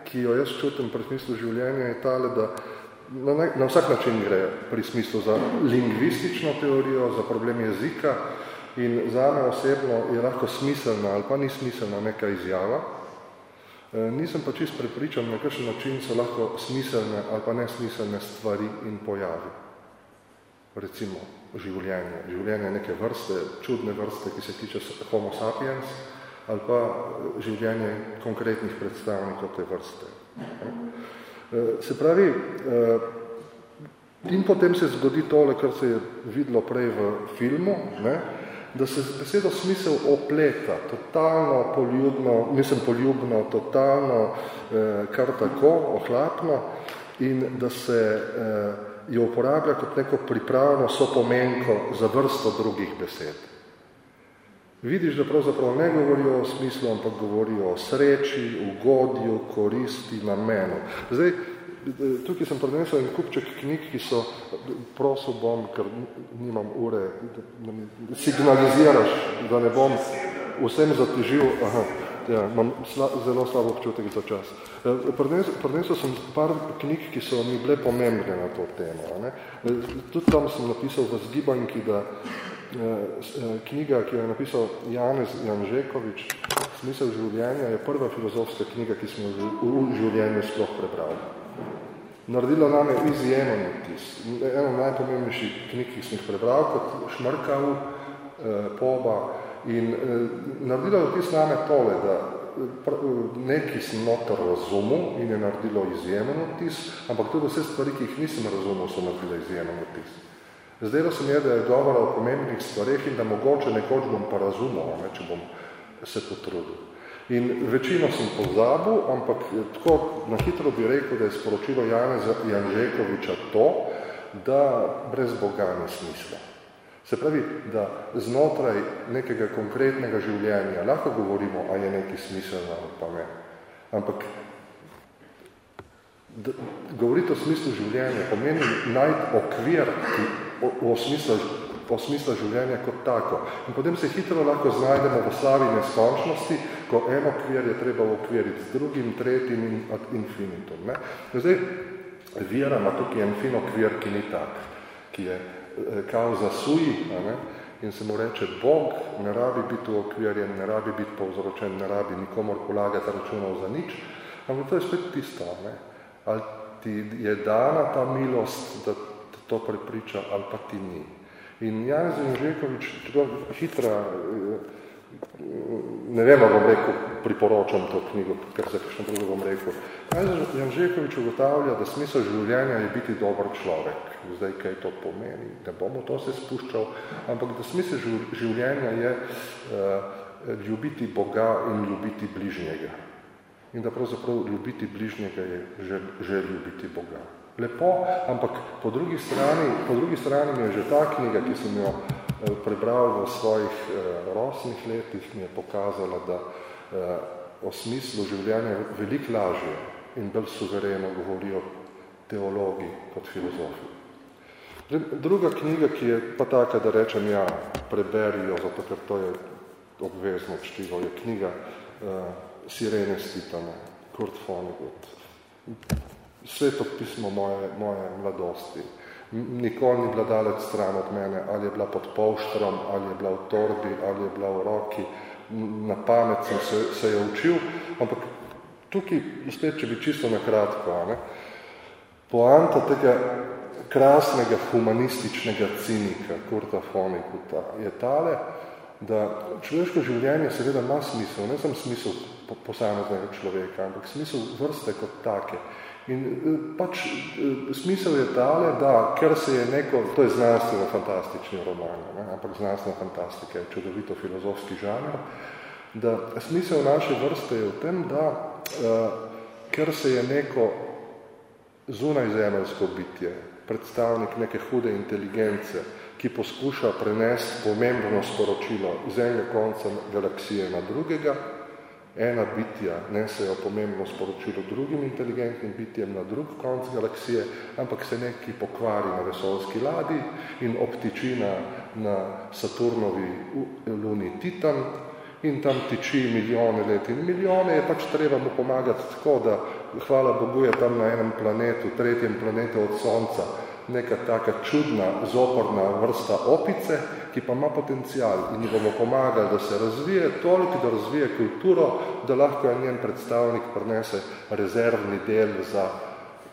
ki jo jaz čutim pri smislu življenja, je tale, da na, na vsak način gre pri smislu za lingvistično teorijo, za problem jezika in za me osebno je lahko smiselna ali pa ni smiselna neka izjava. E, nisem pa čist prepričan, na kakšen način so lahko smiselne ali pa nesmiselne stvari in pojavi. Recimo življenje. Življenje neke vrste, čudne vrste, ki se tiče homo sapiens, ali pa življenje konkretnih predstavnikov te vrste. Eh, se pravi, eh, in potem se zgodi tole, kar se je videlo prej v filmu, ne, da se besedo smisel opleta, totalno poljubno, mislim poljubno, totalno, eh, kar tako, ohlapno, in da se jo uporablja kot neko pripravno sopomenko za vrsto drugih besed. Vidiš, da pravzaprav ne govorijo o smislu, ampak govorijo o sreči, ugodju, koristi, namenu. Zdaj, tukaj sem prenesel en kupček knjig, ki so, prosil bom, ker nimam ure, da mi signaliziraš, da ne bom vsem zatežil, aha, ja, imam sla, zelo slabo občutek za čas. Prenesel, prenesel sem par knjig, ki so mi bile pomembne na to temo. Ne? Tudi tam sem napisal v zgibanki, da eh, knjiga, ki jo je napisal Janez Janžekovič, Smisel življenja, je prva filozofska knjiga, ki smo v življenju sploh prebrali. Naredila nam je izjemen vtis. Eno najpomembnejših knjig, ki sem jih prebral, kot Šmrkav, Poba. In naredila vtis name tole, da neki sem notor razumel in je naredilo izjemen vtis, ampak tudi vse stvari, ki jih nisem razumel, so naredila izjemen vtis. Zdelo se mi je, da je govora o pomembnih stvareh in da mogoče nekoč bom pa razumel, ne, če bom se potrudil. In večino sem pozabil, ampak tako na hitro bi rekel, da je sporočilo Janeza Janžekoviča to, da brez Boga ni smisla. Se pravi, da znotraj nekega konkretnega življenja lahko govorimo, a je neki smiselno ali pa ne. Ampak da, govoriti o smislu življenja pomeni najti okvir ki, o, o, smislu, o smislu življenja kot tako. In potem se hitro lahko znajdemo v slavi neskončnosti, ko en okvir je treba okviriti z drugim, tretjim in ad infinitum. Ne? Zdaj, Vira ima tukaj en fin okvir, ki ni tak, ki je Kao zasuji, ne? in se mu reče, Bog ne rabi biti okvirjen, ne rabi biti povzročen, ne rabi nikomor polagati računov za nič, ampak to je spet tisto, ne? ali ti je dana ta milost, da to prepriča, ali pa ti ni. In Jan Zenžekovič, hitra eh, ne vem, bom rekel, priporočam to knjigo, ker se kakšno drugo bom rekel. Janžekovič ugotavlja, da smisel življenja je biti dober človek. Zdaj, kaj to pomeni? Ne bomo to se spuščal, ampak da smisel življenja je uh, ljubiti Boga in ljubiti bližnjega. In da pravzaprav ljubiti bližnjega je že, že ljubiti Boga. Lepo, ampak po drugi strani, po drugi strani mi je že ta knjiga, ki sem jo prebral v svojih eh, rosnih letih, mi je pokazala, da eh, o smislu življenja veliko lažje in bolj suvereno govorijo teologi kot filozofi. Druga knjiga, ki je pa taka, da rečem ja, preberijo, zato ker to je obvezno čtivo, je knjiga uh, Sirene Stitana, Kurt Vonnegut. Sveto pismo moje, moje mladosti. Nikoli ni bila dalec stran od mene, ali je bila pod polštrom, ali je bila v torbi, ali je bila v roki, na pamet sem se, se je učil, ampak tukaj, spet, če bi čisto nakratko, ne, poanta tega krasnega humanističnega cinika, Kurta Fonikuta, je tale, da človeško življenje seveda ima smisel, ne sem smisel posameznega človeka, ampak smisel vrste kot take. In eh, pač eh, smisel je tale, da ker se je neko, to je znanstveno fantastični roman, ne, ampak znanstvena fantastika je čudovito filozofski žanr, da smisel naše vrste je v tem, da uh, ker se je neko zunajzemeljsko bitje, predstavnik neke hude inteligence, ki poskuša prenesti pomembno sporočilo z enega konca galaksije na drugega, ena bitja nesejo pomembno sporočilo drugim inteligentnim bitjem na drug konc galaksije, ampak se neki pokvari na vesolski ladi in obtiči na, na Saturnovi luni Titan in tam tiči milijone let in milijone, je pač treba mu pomagati tako, da hvala Bogu je tam na enem planetu, tretjem planetu od Sonca, neka taka čudna, zoporna vrsta opice, ki pa ima potencial in ji bomo pomagali, da se razvije toliko, da razvije kulturo, da lahko je njen predstavnik prinese rezervni del za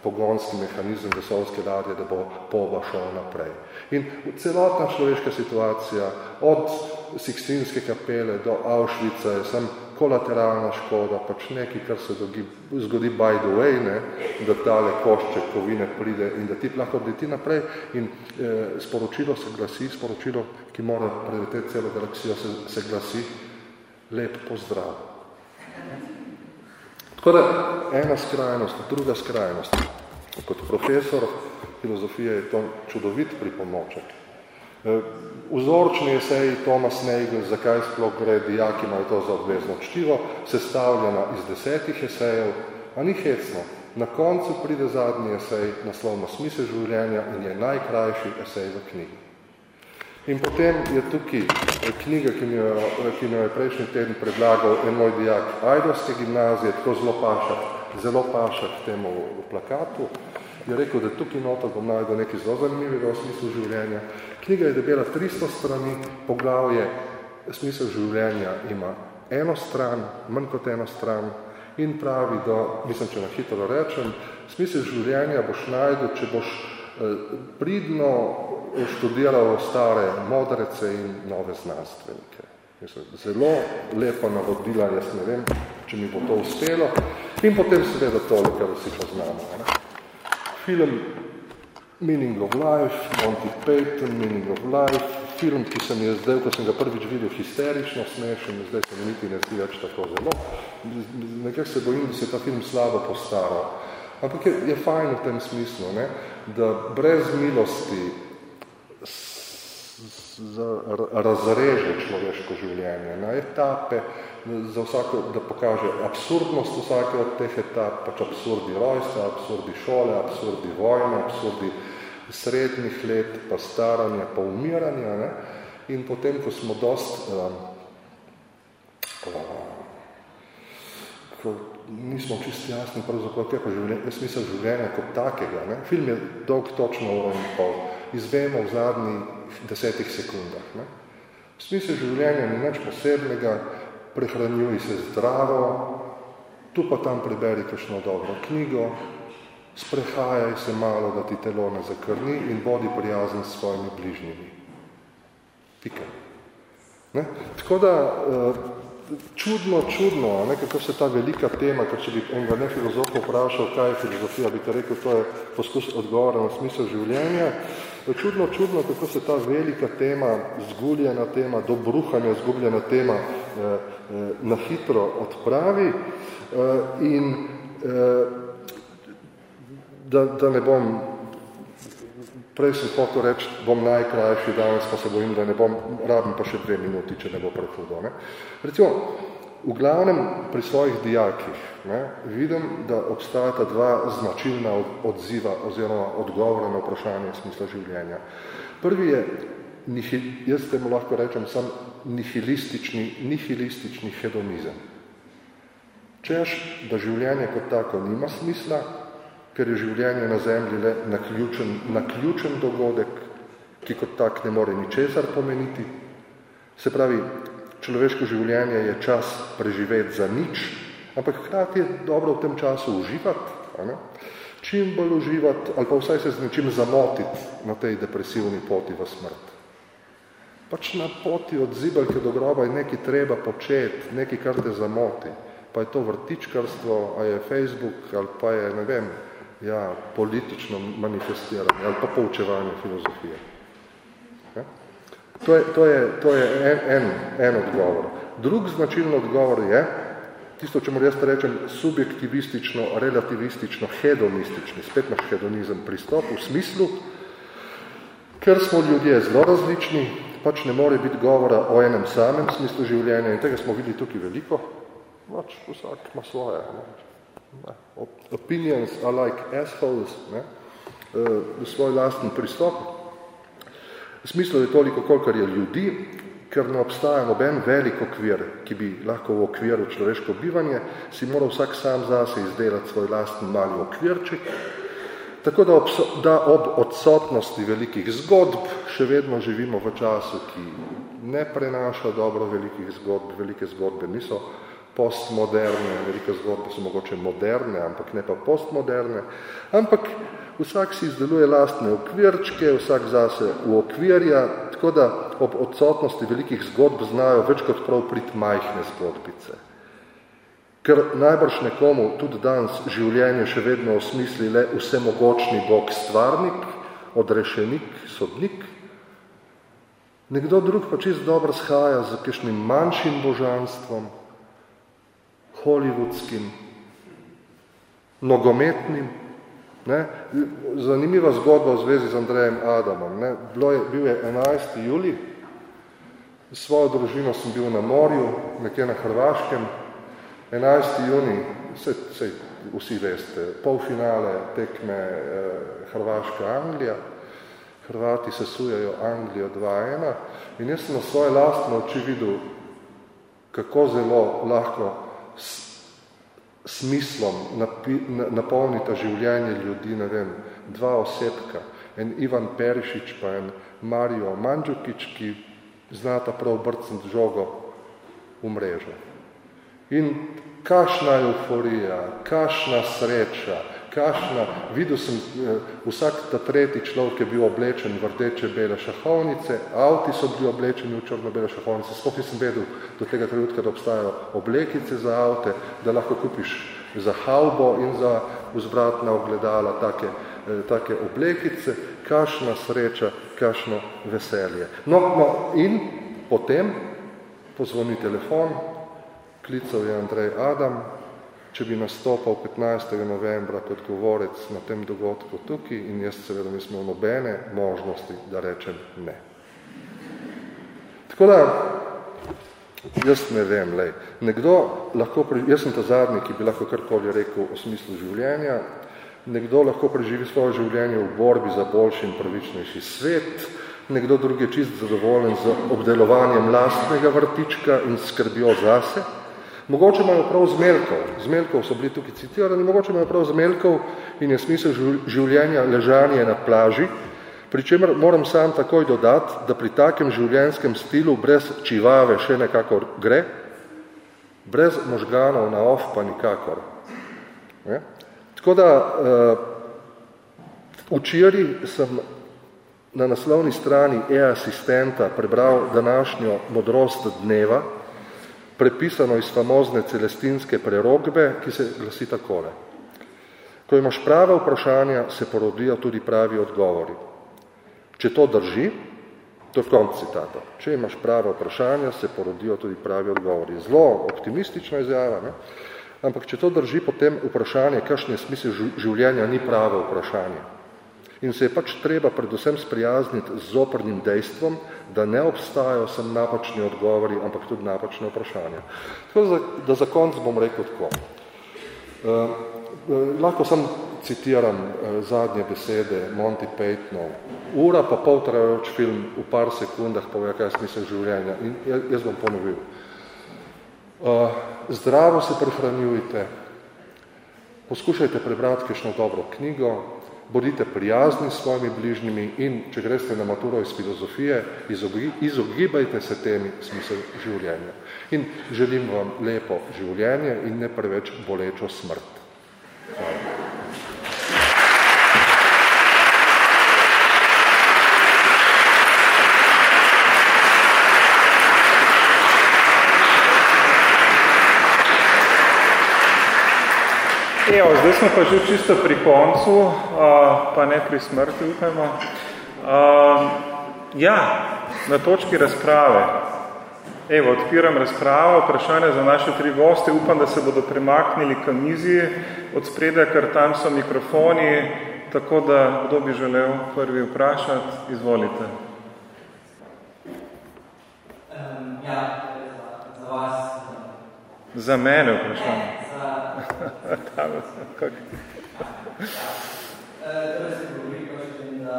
pogonski mehanizem vesolske ladje, da bo pova šel naprej. In celotna človeška situacija, od Sikstinske kapele do Auschwitza je sem kolateralna škoda, pač nekaj, kar se dogi, zgodi by the way, ne, da tale košče kovine pride in da ti lahko leti naprej in e, sporočilo se glasi, sporočilo, ki mora preleteti celo galaksijo, se, se glasi lep pozdrav. Tako da ena skrajnost, druga skrajnost. Kot profesor filozofije je to čudovit pripomoček. E, vzorčni esej Thomas Nagel, zakaj sploh gre, dijaki imajo to za obvezno čtivo, sestavljena iz desetih esejev, a ni hecno. Na koncu pride zadnji esej, naslovno smisel življenja in je najkrajši esej v knjigi. In potem je tukaj knjiga, ki mi jo, ki mi jo je prejšnji teden predlagal en moj dijak Ajdovske gimnazije, tako zelo paša, zelo paša k temu plakatu je rekel, da tukaj noto bom najdel nekaj zelo zanimivega v smislu življenja. Knjiga je debela 300 strani, poglavje smisel življenja ima eno stran, manj kot eno stran in pravi, da, mislim, če na hitro rečem, smisel življenja boš najdel, če boš eh, pridno študiral stare modrece in nove znanstvenike. Mislim, zelo lepo navodila, jaz ne vem, če mi bo to uspelo. In potem seveda tole, kar vsi poznamo. Ne? Film Meaning of Life, Monty Python, Meaning of Life, film, ki se mi je zdaj, ko sem ga prvič videl, histerično smešen, zdaj se mi niti ne zdi več tako zelo. Nekaj se bojim, da se ta film slabo postaral. Ampak je, je fajn v tem smislu, ne? da brez milosti razreže človeško življenje na etape, za vsako, da pokaže absurdnost vsake od teh etap, pač absurdi rojstva, absurdi šole, absurdi vojne, absurdi srednjih let, pa staranja, pa umiranja. Ne? In potem, ko smo dost um, ko nismo čisto jasni, pravzaprav, kaj pa življenje, smisel življenja kot takega. Ne? Film je dolg točno uro in pol. Izvemo v zadnjih desetih sekundah. Ne? Smisel življenja ni nič posebnega, prehranjuj se zdravo, tu pa tam preberi kakšno dobro knjigo, sprehajaj se malo, da ti telo ne zakrni in bodi prijazen s svojimi bližnjimi. Pika. Ne? Tako da, uh, čudno, čudno, ne, kako se ta velika tema, ker če bi enega ne filozofa vprašal, kaj je filozofija, bi te rekel, to je poskus odgovora na smisel življenja. Čudno, čudno, kako se ta velika tema, zguljena tema, dobruhanja, zgubljena tema eh, eh, na hitro odpravi eh, in eh, da, da ne bom Prej sem hotel reči, bom najkrajši danes, pa se bojim, da ne bom, rabim pa še dve minuti, če ne bo prehudo. Ne. Recimo, v glavnem pri svojih dijakih ne, vidim, da obstajata dva značilna odziva oziroma odgovora na vprašanje smisla življenja. Prvi je, nihil, jaz temu lahko rečem, sam nihilistični, nihilistični hedonizem. Češ, da življenje kot tako nima smisla, ker je življenje na zemlji le naključen, naključen dogodek, ki kot tak ne more ničesar pomeniti. Se pravi, človeško življenje je čas preživeti za nič, ampak hkrati je dobro v tem času uživati, ne? čim bolj uživati, ali pa vsaj se z nečim zamotiti na tej depresivni poti v smrt. Pač na poti od zibelke do groba je nekaj treba početi, nekaj, kar te zamoti. Pa je to vrtičkarstvo, a je Facebook, ali pa je, ne vem, ja, politično manifestiranje ali pa poučevanje filozofije. Ja? To je, to je, to je en, en, en odgovor. Drug značilno odgovor je, tisto, če jaz rečem, subjektivistično, relativistično, hedonistični, spet naš hedonizem pristop v smislu, ker smo ljudje zelo različni, pač ne more biti govora o enem samem smislu življenja in tega smo videli tukaj veliko, pač vsak ima svoje. Ne? opinions are like assholes, ne, uh, svoj lasten pristop. Smislo je toliko, kolikor je ljudi, ker ne obstaja noben velik okvir, ki bi lahko v okviru človeško bivanje, si mora vsak sam zase izdelati svoj lasten mali okvirček, tako da ob, da ob odsotnosti velikih zgodb še vedno živimo v času, ki ne prenaša dobro velikih zgodb, velike zgodbe niso postmoderne, velike zgodbe so mogoče moderne, ampak ne pa postmoderne, ampak vsak si izdeluje lastne okvirčke, vsak zase v okvirja, tako da ob odsotnosti velikih zgodb znajo več kot prav prit majhne zgodbice. Ker najbrž nekomu tudi danes življenje še vedno osmisli le vsemogočni bog stvarnik, odrešenik, sodnik, nekdo drug pa čist dobro shaja z kakšnim manjšim božanstvom, hollywoodskim, nogometnim. Ne? Zanimiva zgodba v zvezi z Andrejem Adamom. Ne? Bilo je, bil je 11. juli, s svojo družino sem bil na morju, nekje na Hrvaškem. 11. juni, vse, vse, vsi veste, polfinale tekme eh, Hrvaška-Anglija, Hrvati se sujajo Anglijo 2-1 in jaz sem na svoje lastno oči videl, kako zelo lahko smislom napi, napolnita življenje ljudi, ne vem, dva osebka, en Ivan Perišič pa en Mario Mandžukič, ki znata prav brcniti žogo v mrežo. In kašna euforija, kašna sreča, kašna, videl sem, eh, vsak ta tretji človek je bil oblečen v rdeče bele šahovnice, avti so bili oblečeni v črno bele šahovnice, sploh nisem vedel do tega trenutka, da obstajajo oblekice za avte, da lahko kupiš za havbo in za vzbratna ogledala take, eh, take oblekice, kašna sreča, kašno veselje. No, no, in potem pozvoni telefon, klical je Andrej Adam, če bi nastopal 15. novembra kot govorec na tem dogodku tukaj in jaz seveda nismo nobene možnosti, da rečem ne. Tako da, jaz ne vem, lej, nekdo lahko, jaz sem ta zadnji, ki bi lahko karkoli rekel o smislu življenja, nekdo lahko preživi svoje življenje v borbi za boljši in pravičnejši svet, nekdo drugi je čist zadovoljen z obdelovanjem lastnega vrtička in skrbjo zase, Mogoče imajo prav zmelkov, zmelkov so bili tukaj citirani, mogoče imajo prav zmelkov in je smisel življenja ležanje na plaži, pri čemer moram sam takoj dodati, da pri takem življenjskem stilu brez čivave še nekako gre, brez možganov na off pa nikakor. Ne? Tako da, uh, včeraj sem na naslovni strani e-asistenta prebral današnjo modrost dneva, prepisano iz famozne celestinske prerogbe, ki se glasi takole. Ko imaš prave vprašanja, se porodijo tudi pravi odgovori. Če to drži, to je konc citata, če imaš prave vprašanja, se porodijo tudi pravi odgovori. Zelo optimistična izjava, ne? ampak če to drži, potem vprašanje, kakšne smisel življenja, ni pravo vprašanje. In se je pač treba predvsem sprijazniti z zoprnim dejstvom, da ne obstajajo sem napačni odgovori, ampak tudi napačne vprašanja. Tako da, da za konc bom rekel tako. Uh, lahko sem citiram uh, zadnje besede Monty Pythonov. Ura pa pol trajajoč film v par sekundah pove, kaj je smisel življenja. In jaz bom ponovil. Uh, zdravo se prehranjujte, poskušajte prebrati kakšno dobro knjigo, bodite prijazni s svojimi bližnjimi in, če greste na maturo iz filozofije, izogibajte se temi smisel življenja. In želim vam lepo življenje in ne preveč bolečo smrt. Hvala. Evo, zdaj smo pa že čisto pri koncu, pa ne pri smrti, upajmo. Ja, na točki razprave. Evo, odpiram razpravo, vprašanje za naše tri goste. Upam, da se bodo premaknili k mizi od spreda, ker tam so mikrofoni, tako da kdo bi želel prvi vprašati, izvolite. Um, ja, za, za vas. Za mene vprašanje. Tam, kako? Torej se govori, da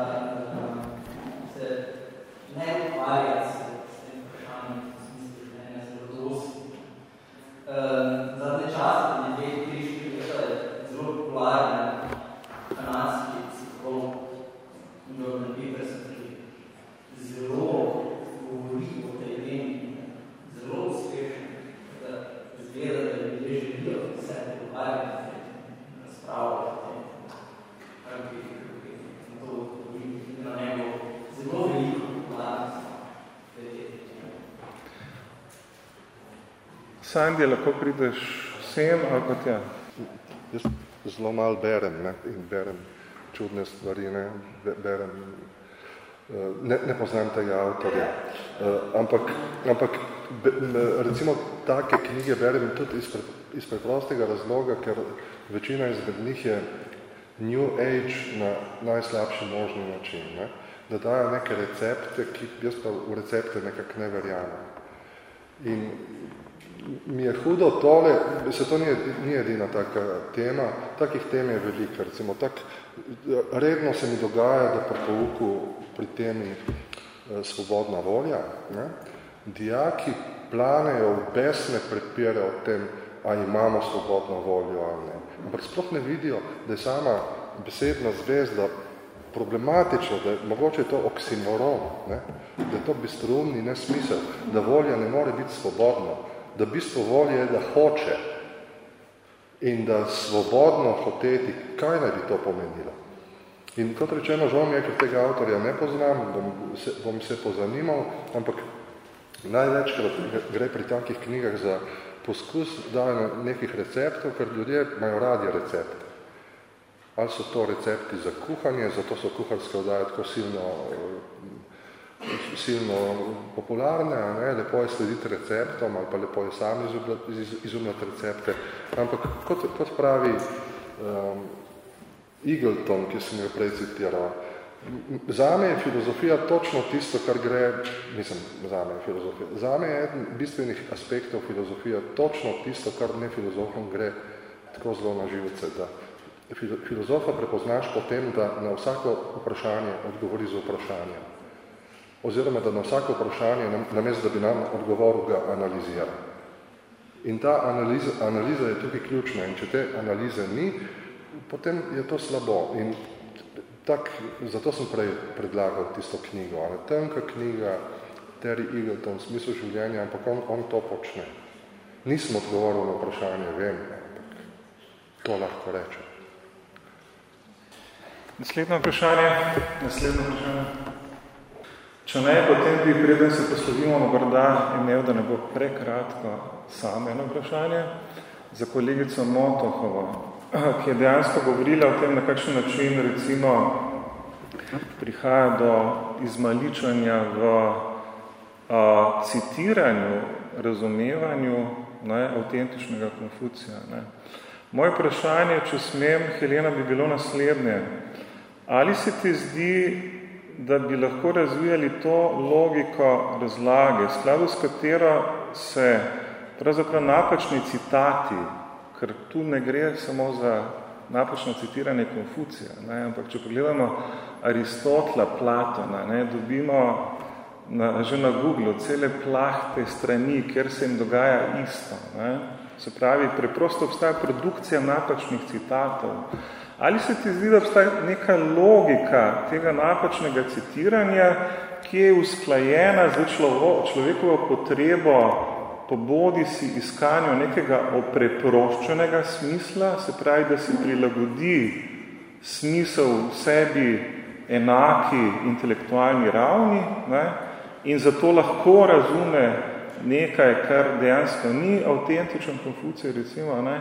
se ne ukvarja s tem vprašanjem v smislu življenja zelo. Zadnje čase, dve, tri, štiri leta je zelo popularno kanadski psiholog Jordan Peterson, ki zelo govori o tej temi, zelo uspešno, da izgleda, da ljudje želijo se pogovarjati, tem, kar bi to na njego zelo veliko popularnost. Sandi, lahko prideš sem ali pa tja? Jaz zelo malo berem ne? in berem čudne stvari, ne? berem Ne, ne poznam tega avtorja, uh, ampak, ampak recimo take knjige berem tudi iz, iz preprostega razloga, ker večina izmed njih je New Age na najslabši možni način. Ne? Da dajo neke recepte, ki jaz pa v recepte nekako ne verjamem. In mi je hudo tole, se to ni, ni edina taka tema, takih tem je veliko. Recimo, tak, redno se mi dogaja, da pri pouku pri temi eh, svobodna volja, ne, dijaki planejo v besne prepire o tem, a imamo svobodno voljo ali ne. Ampak sploh ne vidijo, da je sama besedna zvezda problematično, da je mogoče to oksimoron, ne, da je to bistroumni nesmisel, da volja ne more biti svobodna, da bistvo volje je, da hoče in da svobodno hoteti, kaj naj bi to pomenilo. In kot rečeno, žal mi je, ker tega avtorja ne poznam, bom se, bom se pozanimal, ampak največkrat gre pri takih knjigah za poskus dajanja nekih receptov, ker ljudje imajo radi recepte. Ali so to recepti za kuhanje, zato so kuharske oddaje tako silno silno popularne, ne, lepo je slediti receptom ali pa lepo je sami izumljati recepte, ampak kot, kot pravi um, Eagleton, ki sem jo prej citiral, Zame je filozofija točno tisto, kar gre, mislim, zame je filozofija, zame je eden bistvenih aspektov filozofija točno tisto, kar ne filozofom gre tako zelo na živce, da filozofa prepoznaš potem, da na vsako vprašanje odgovori z vprašanjem. Oziroma, da na vsako vprašanje, namesto da bi nam odgovoril, ga analizira. In ta analiza, analiza je tukaj ključna in če te analize ni, potem je to slabo. In tak, zato sem prej predlagal tisto knjigo. Ali tenka knjiga Terry Eagleton smislu življenja, ampak on, on to počne. Nisem odgovoril na vprašanje, vem, ampak to lahko rečem. Naslednje vprašanje. Naslednje vprašanje. Če ne, potem bi preden se poslovimo morda imel, da ne bo prekratko samo eno vprašanje za kolegico Motohovo ki je dejansko govorila o tem, na kakšen način recimo prihaja do izmaličanja v a, citiranju, razumevanju ne, avtentičnega Konfucija. Ne. Moje vprašanje, če smem, Helena, bi bilo naslednje. Ali se ti zdi, da bi lahko razvijali to logiko razlage, skladu s katero se pravzaprav napačni citati ker tu ne gre samo za napačno citiranje Konfucija, ne, ampak če pogledamo Aristotla, Platona, ne, dobimo na, že na Google cele plahte strani, kjer se jim dogaja isto. Ne. Se pravi, preprosto obstaja produkcija napačnih citatov. Ali se ti zdi, da obstaja neka logika tega napačnega citiranja, ki je usklajena z človekovo potrebo po bodi si iskanju nekega opreproščenega smisla, se pravi, da se prilagodi smisel sebi enaki intelektualni ravni ne, in zato lahko razume nekaj, kar dejansko ni avtentičen Konfucij, recimo, ne,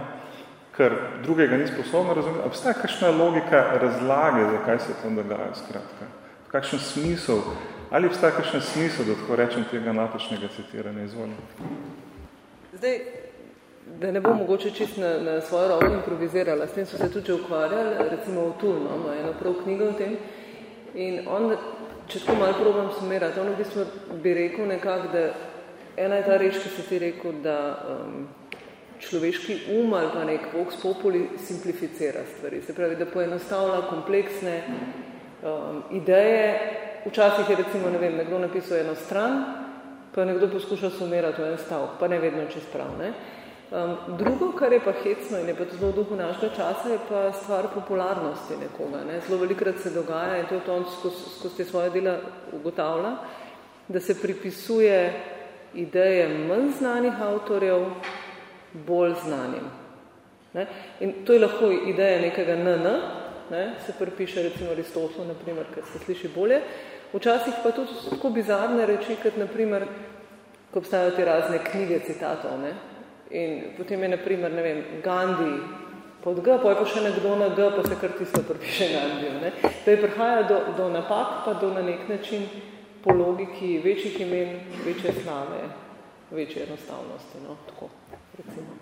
ker drugega ni sposobno razumeti. Obstaja kakšna logika razlage, zakaj se tam dogaja, skratka. Kakšen smisel Ali obstaja kakšen smisel, da tako rečem, tega napačnega citiranja? Izvolim. Zdaj, da ne bom mogoče čist na, na svojo roko improvizirala, s tem so se tudi ukvarjali, recimo v Tul, imamo eno prav knjigo o tem, in on, če tako malo probam sumirati, on v bistvu bi rekel nekako, da ena je ta reč, ki se ti rekel, da um, človeški um ali pa nek vox populi simplificira stvari, se pravi, da poenostavlja kompleksne um, ideje, včasih je recimo, ne vem, nekdo napisal eno stran, pa nekdo poskuša sumirati v en stav, pa ne vedno čez prav. Ne? Um, drugo, kar je pa hecno in je pa zelo v duhu našega časa, je pa stvar popularnosti nekoga. Ne? Zelo velikrat se dogaja in to je to on skozi, skozi te svoje dela ugotavlja, da se pripisuje ideje manj znanih avtorjev bolj znanim. Ne? In to je lahko ideja nekega NN, ne? se pripiše recimo Aristotu, naprimer, ker se sliši bolje, Včasih pa tudi tako bizarne reči, kot naprimer, ko obstajajo te razne knjige citatov, ne? in potem je naprimer, ne vem, Gandhi pod G, pa je pa še nekdo na G, pa se kar tisto pripiše Gandhi. Ne? Da je prihaja do, do napak, pa do na nek način po logiki večjih imen, večje slave, večje enostavnosti. No? Tako, recimo.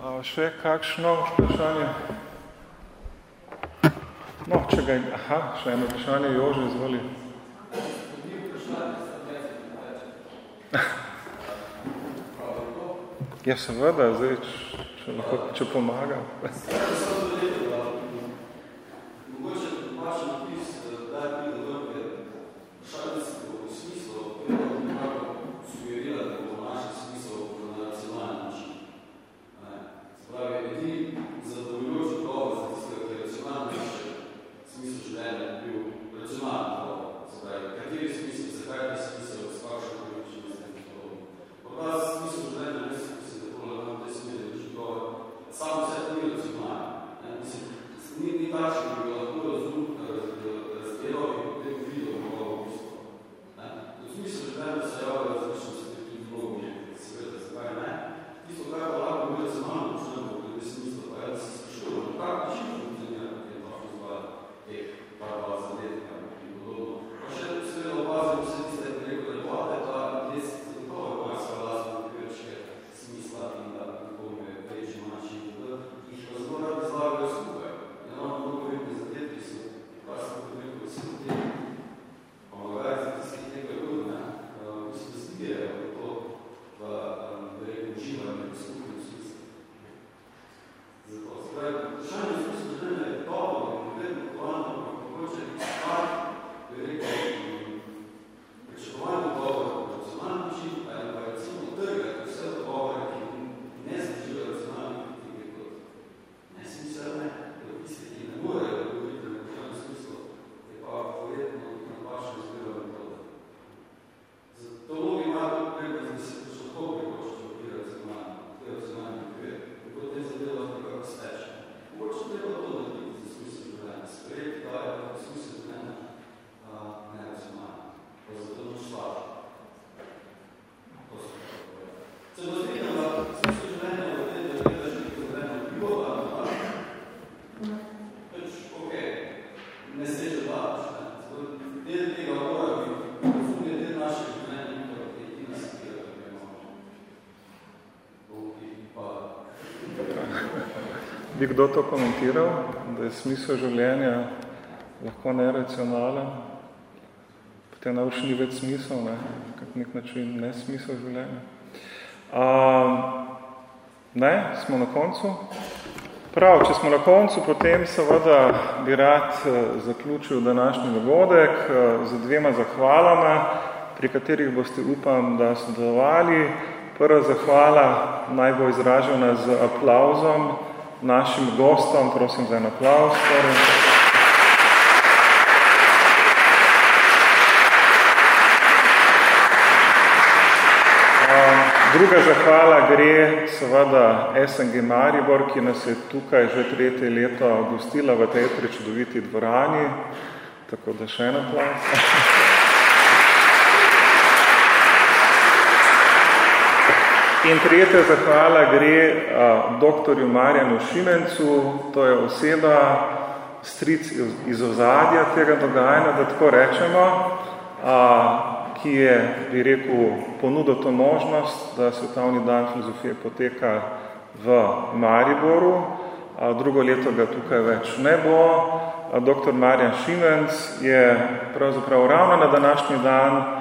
A, še kakšno vprašanje? No, če ga... Aha, še eno vprašanje, Jože, izvoli. Ja, seveda, zdaj, če, če, lahko, če pomaga. Mogoče vaš napis, eh, da je Bi kdo to komentiral, da je smisel življenja lahko neracionalen? Potem na ni več smisel, ne? kak nek način ne smisel življenja. A, ne, smo na koncu. Prav, če smo na koncu, potem seveda bi rad eh, zaključil današnji dogodek eh, z dvema zahvalama, pri katerih boste upam, da sodelovali. Prva zahvala naj bo izražena z aplauzom našim gostom, prosim za en aplauz. Torej. Druga zahvala gre seveda SNG Maribor, ki nas je tukaj že tretje leto gostila v tej prečudoviti dvorani. Tako da še ena plas. In tretja zahvala gre a, doktorju Marjanu Šimencu, to je oseba, stric iz ozadja tega dogajanja, da tako rečemo, a, ki je, bi rekel, ponudil to možnost, da svetovni dan filozofije poteka v Mariboru. A drugo leto ga tukaj več ne bo. A dr. Marjan Šimenc je pravzaprav ravno na današnji dan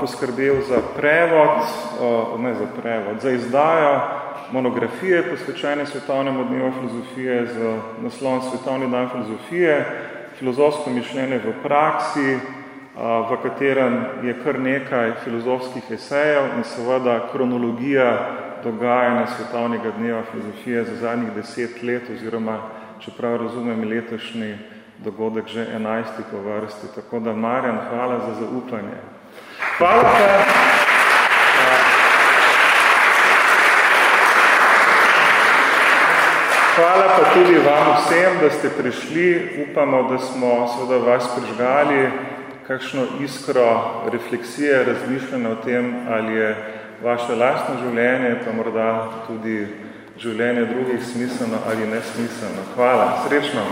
poskrbel za prevod, ne za prevod, za izdajo monografije posvečene svetovnemu dnevu filozofije z naslovom Svetovni dan filozofije, filozofsko mišljenje v praksi, v katerem je kar nekaj filozofskih esejev in seveda kronologija dogajanja svetovnega dneva filozofije za zadnjih deset let oziroma, čeprav razumem, letošnji dogodek že enajsti po vrsti. Tako da, Marjan, hvala za zaupanje. Hvala pa, Hvala pa tudi vam vsem, da ste prišli. Upamo, da smo seveda vas prižgali kakšno iskro refleksije, razmišljanja o tem, ali je vaše lastno življenje, pa morda tudi življenje drugih smiselno ali nesmiselno. Hvala, srečno!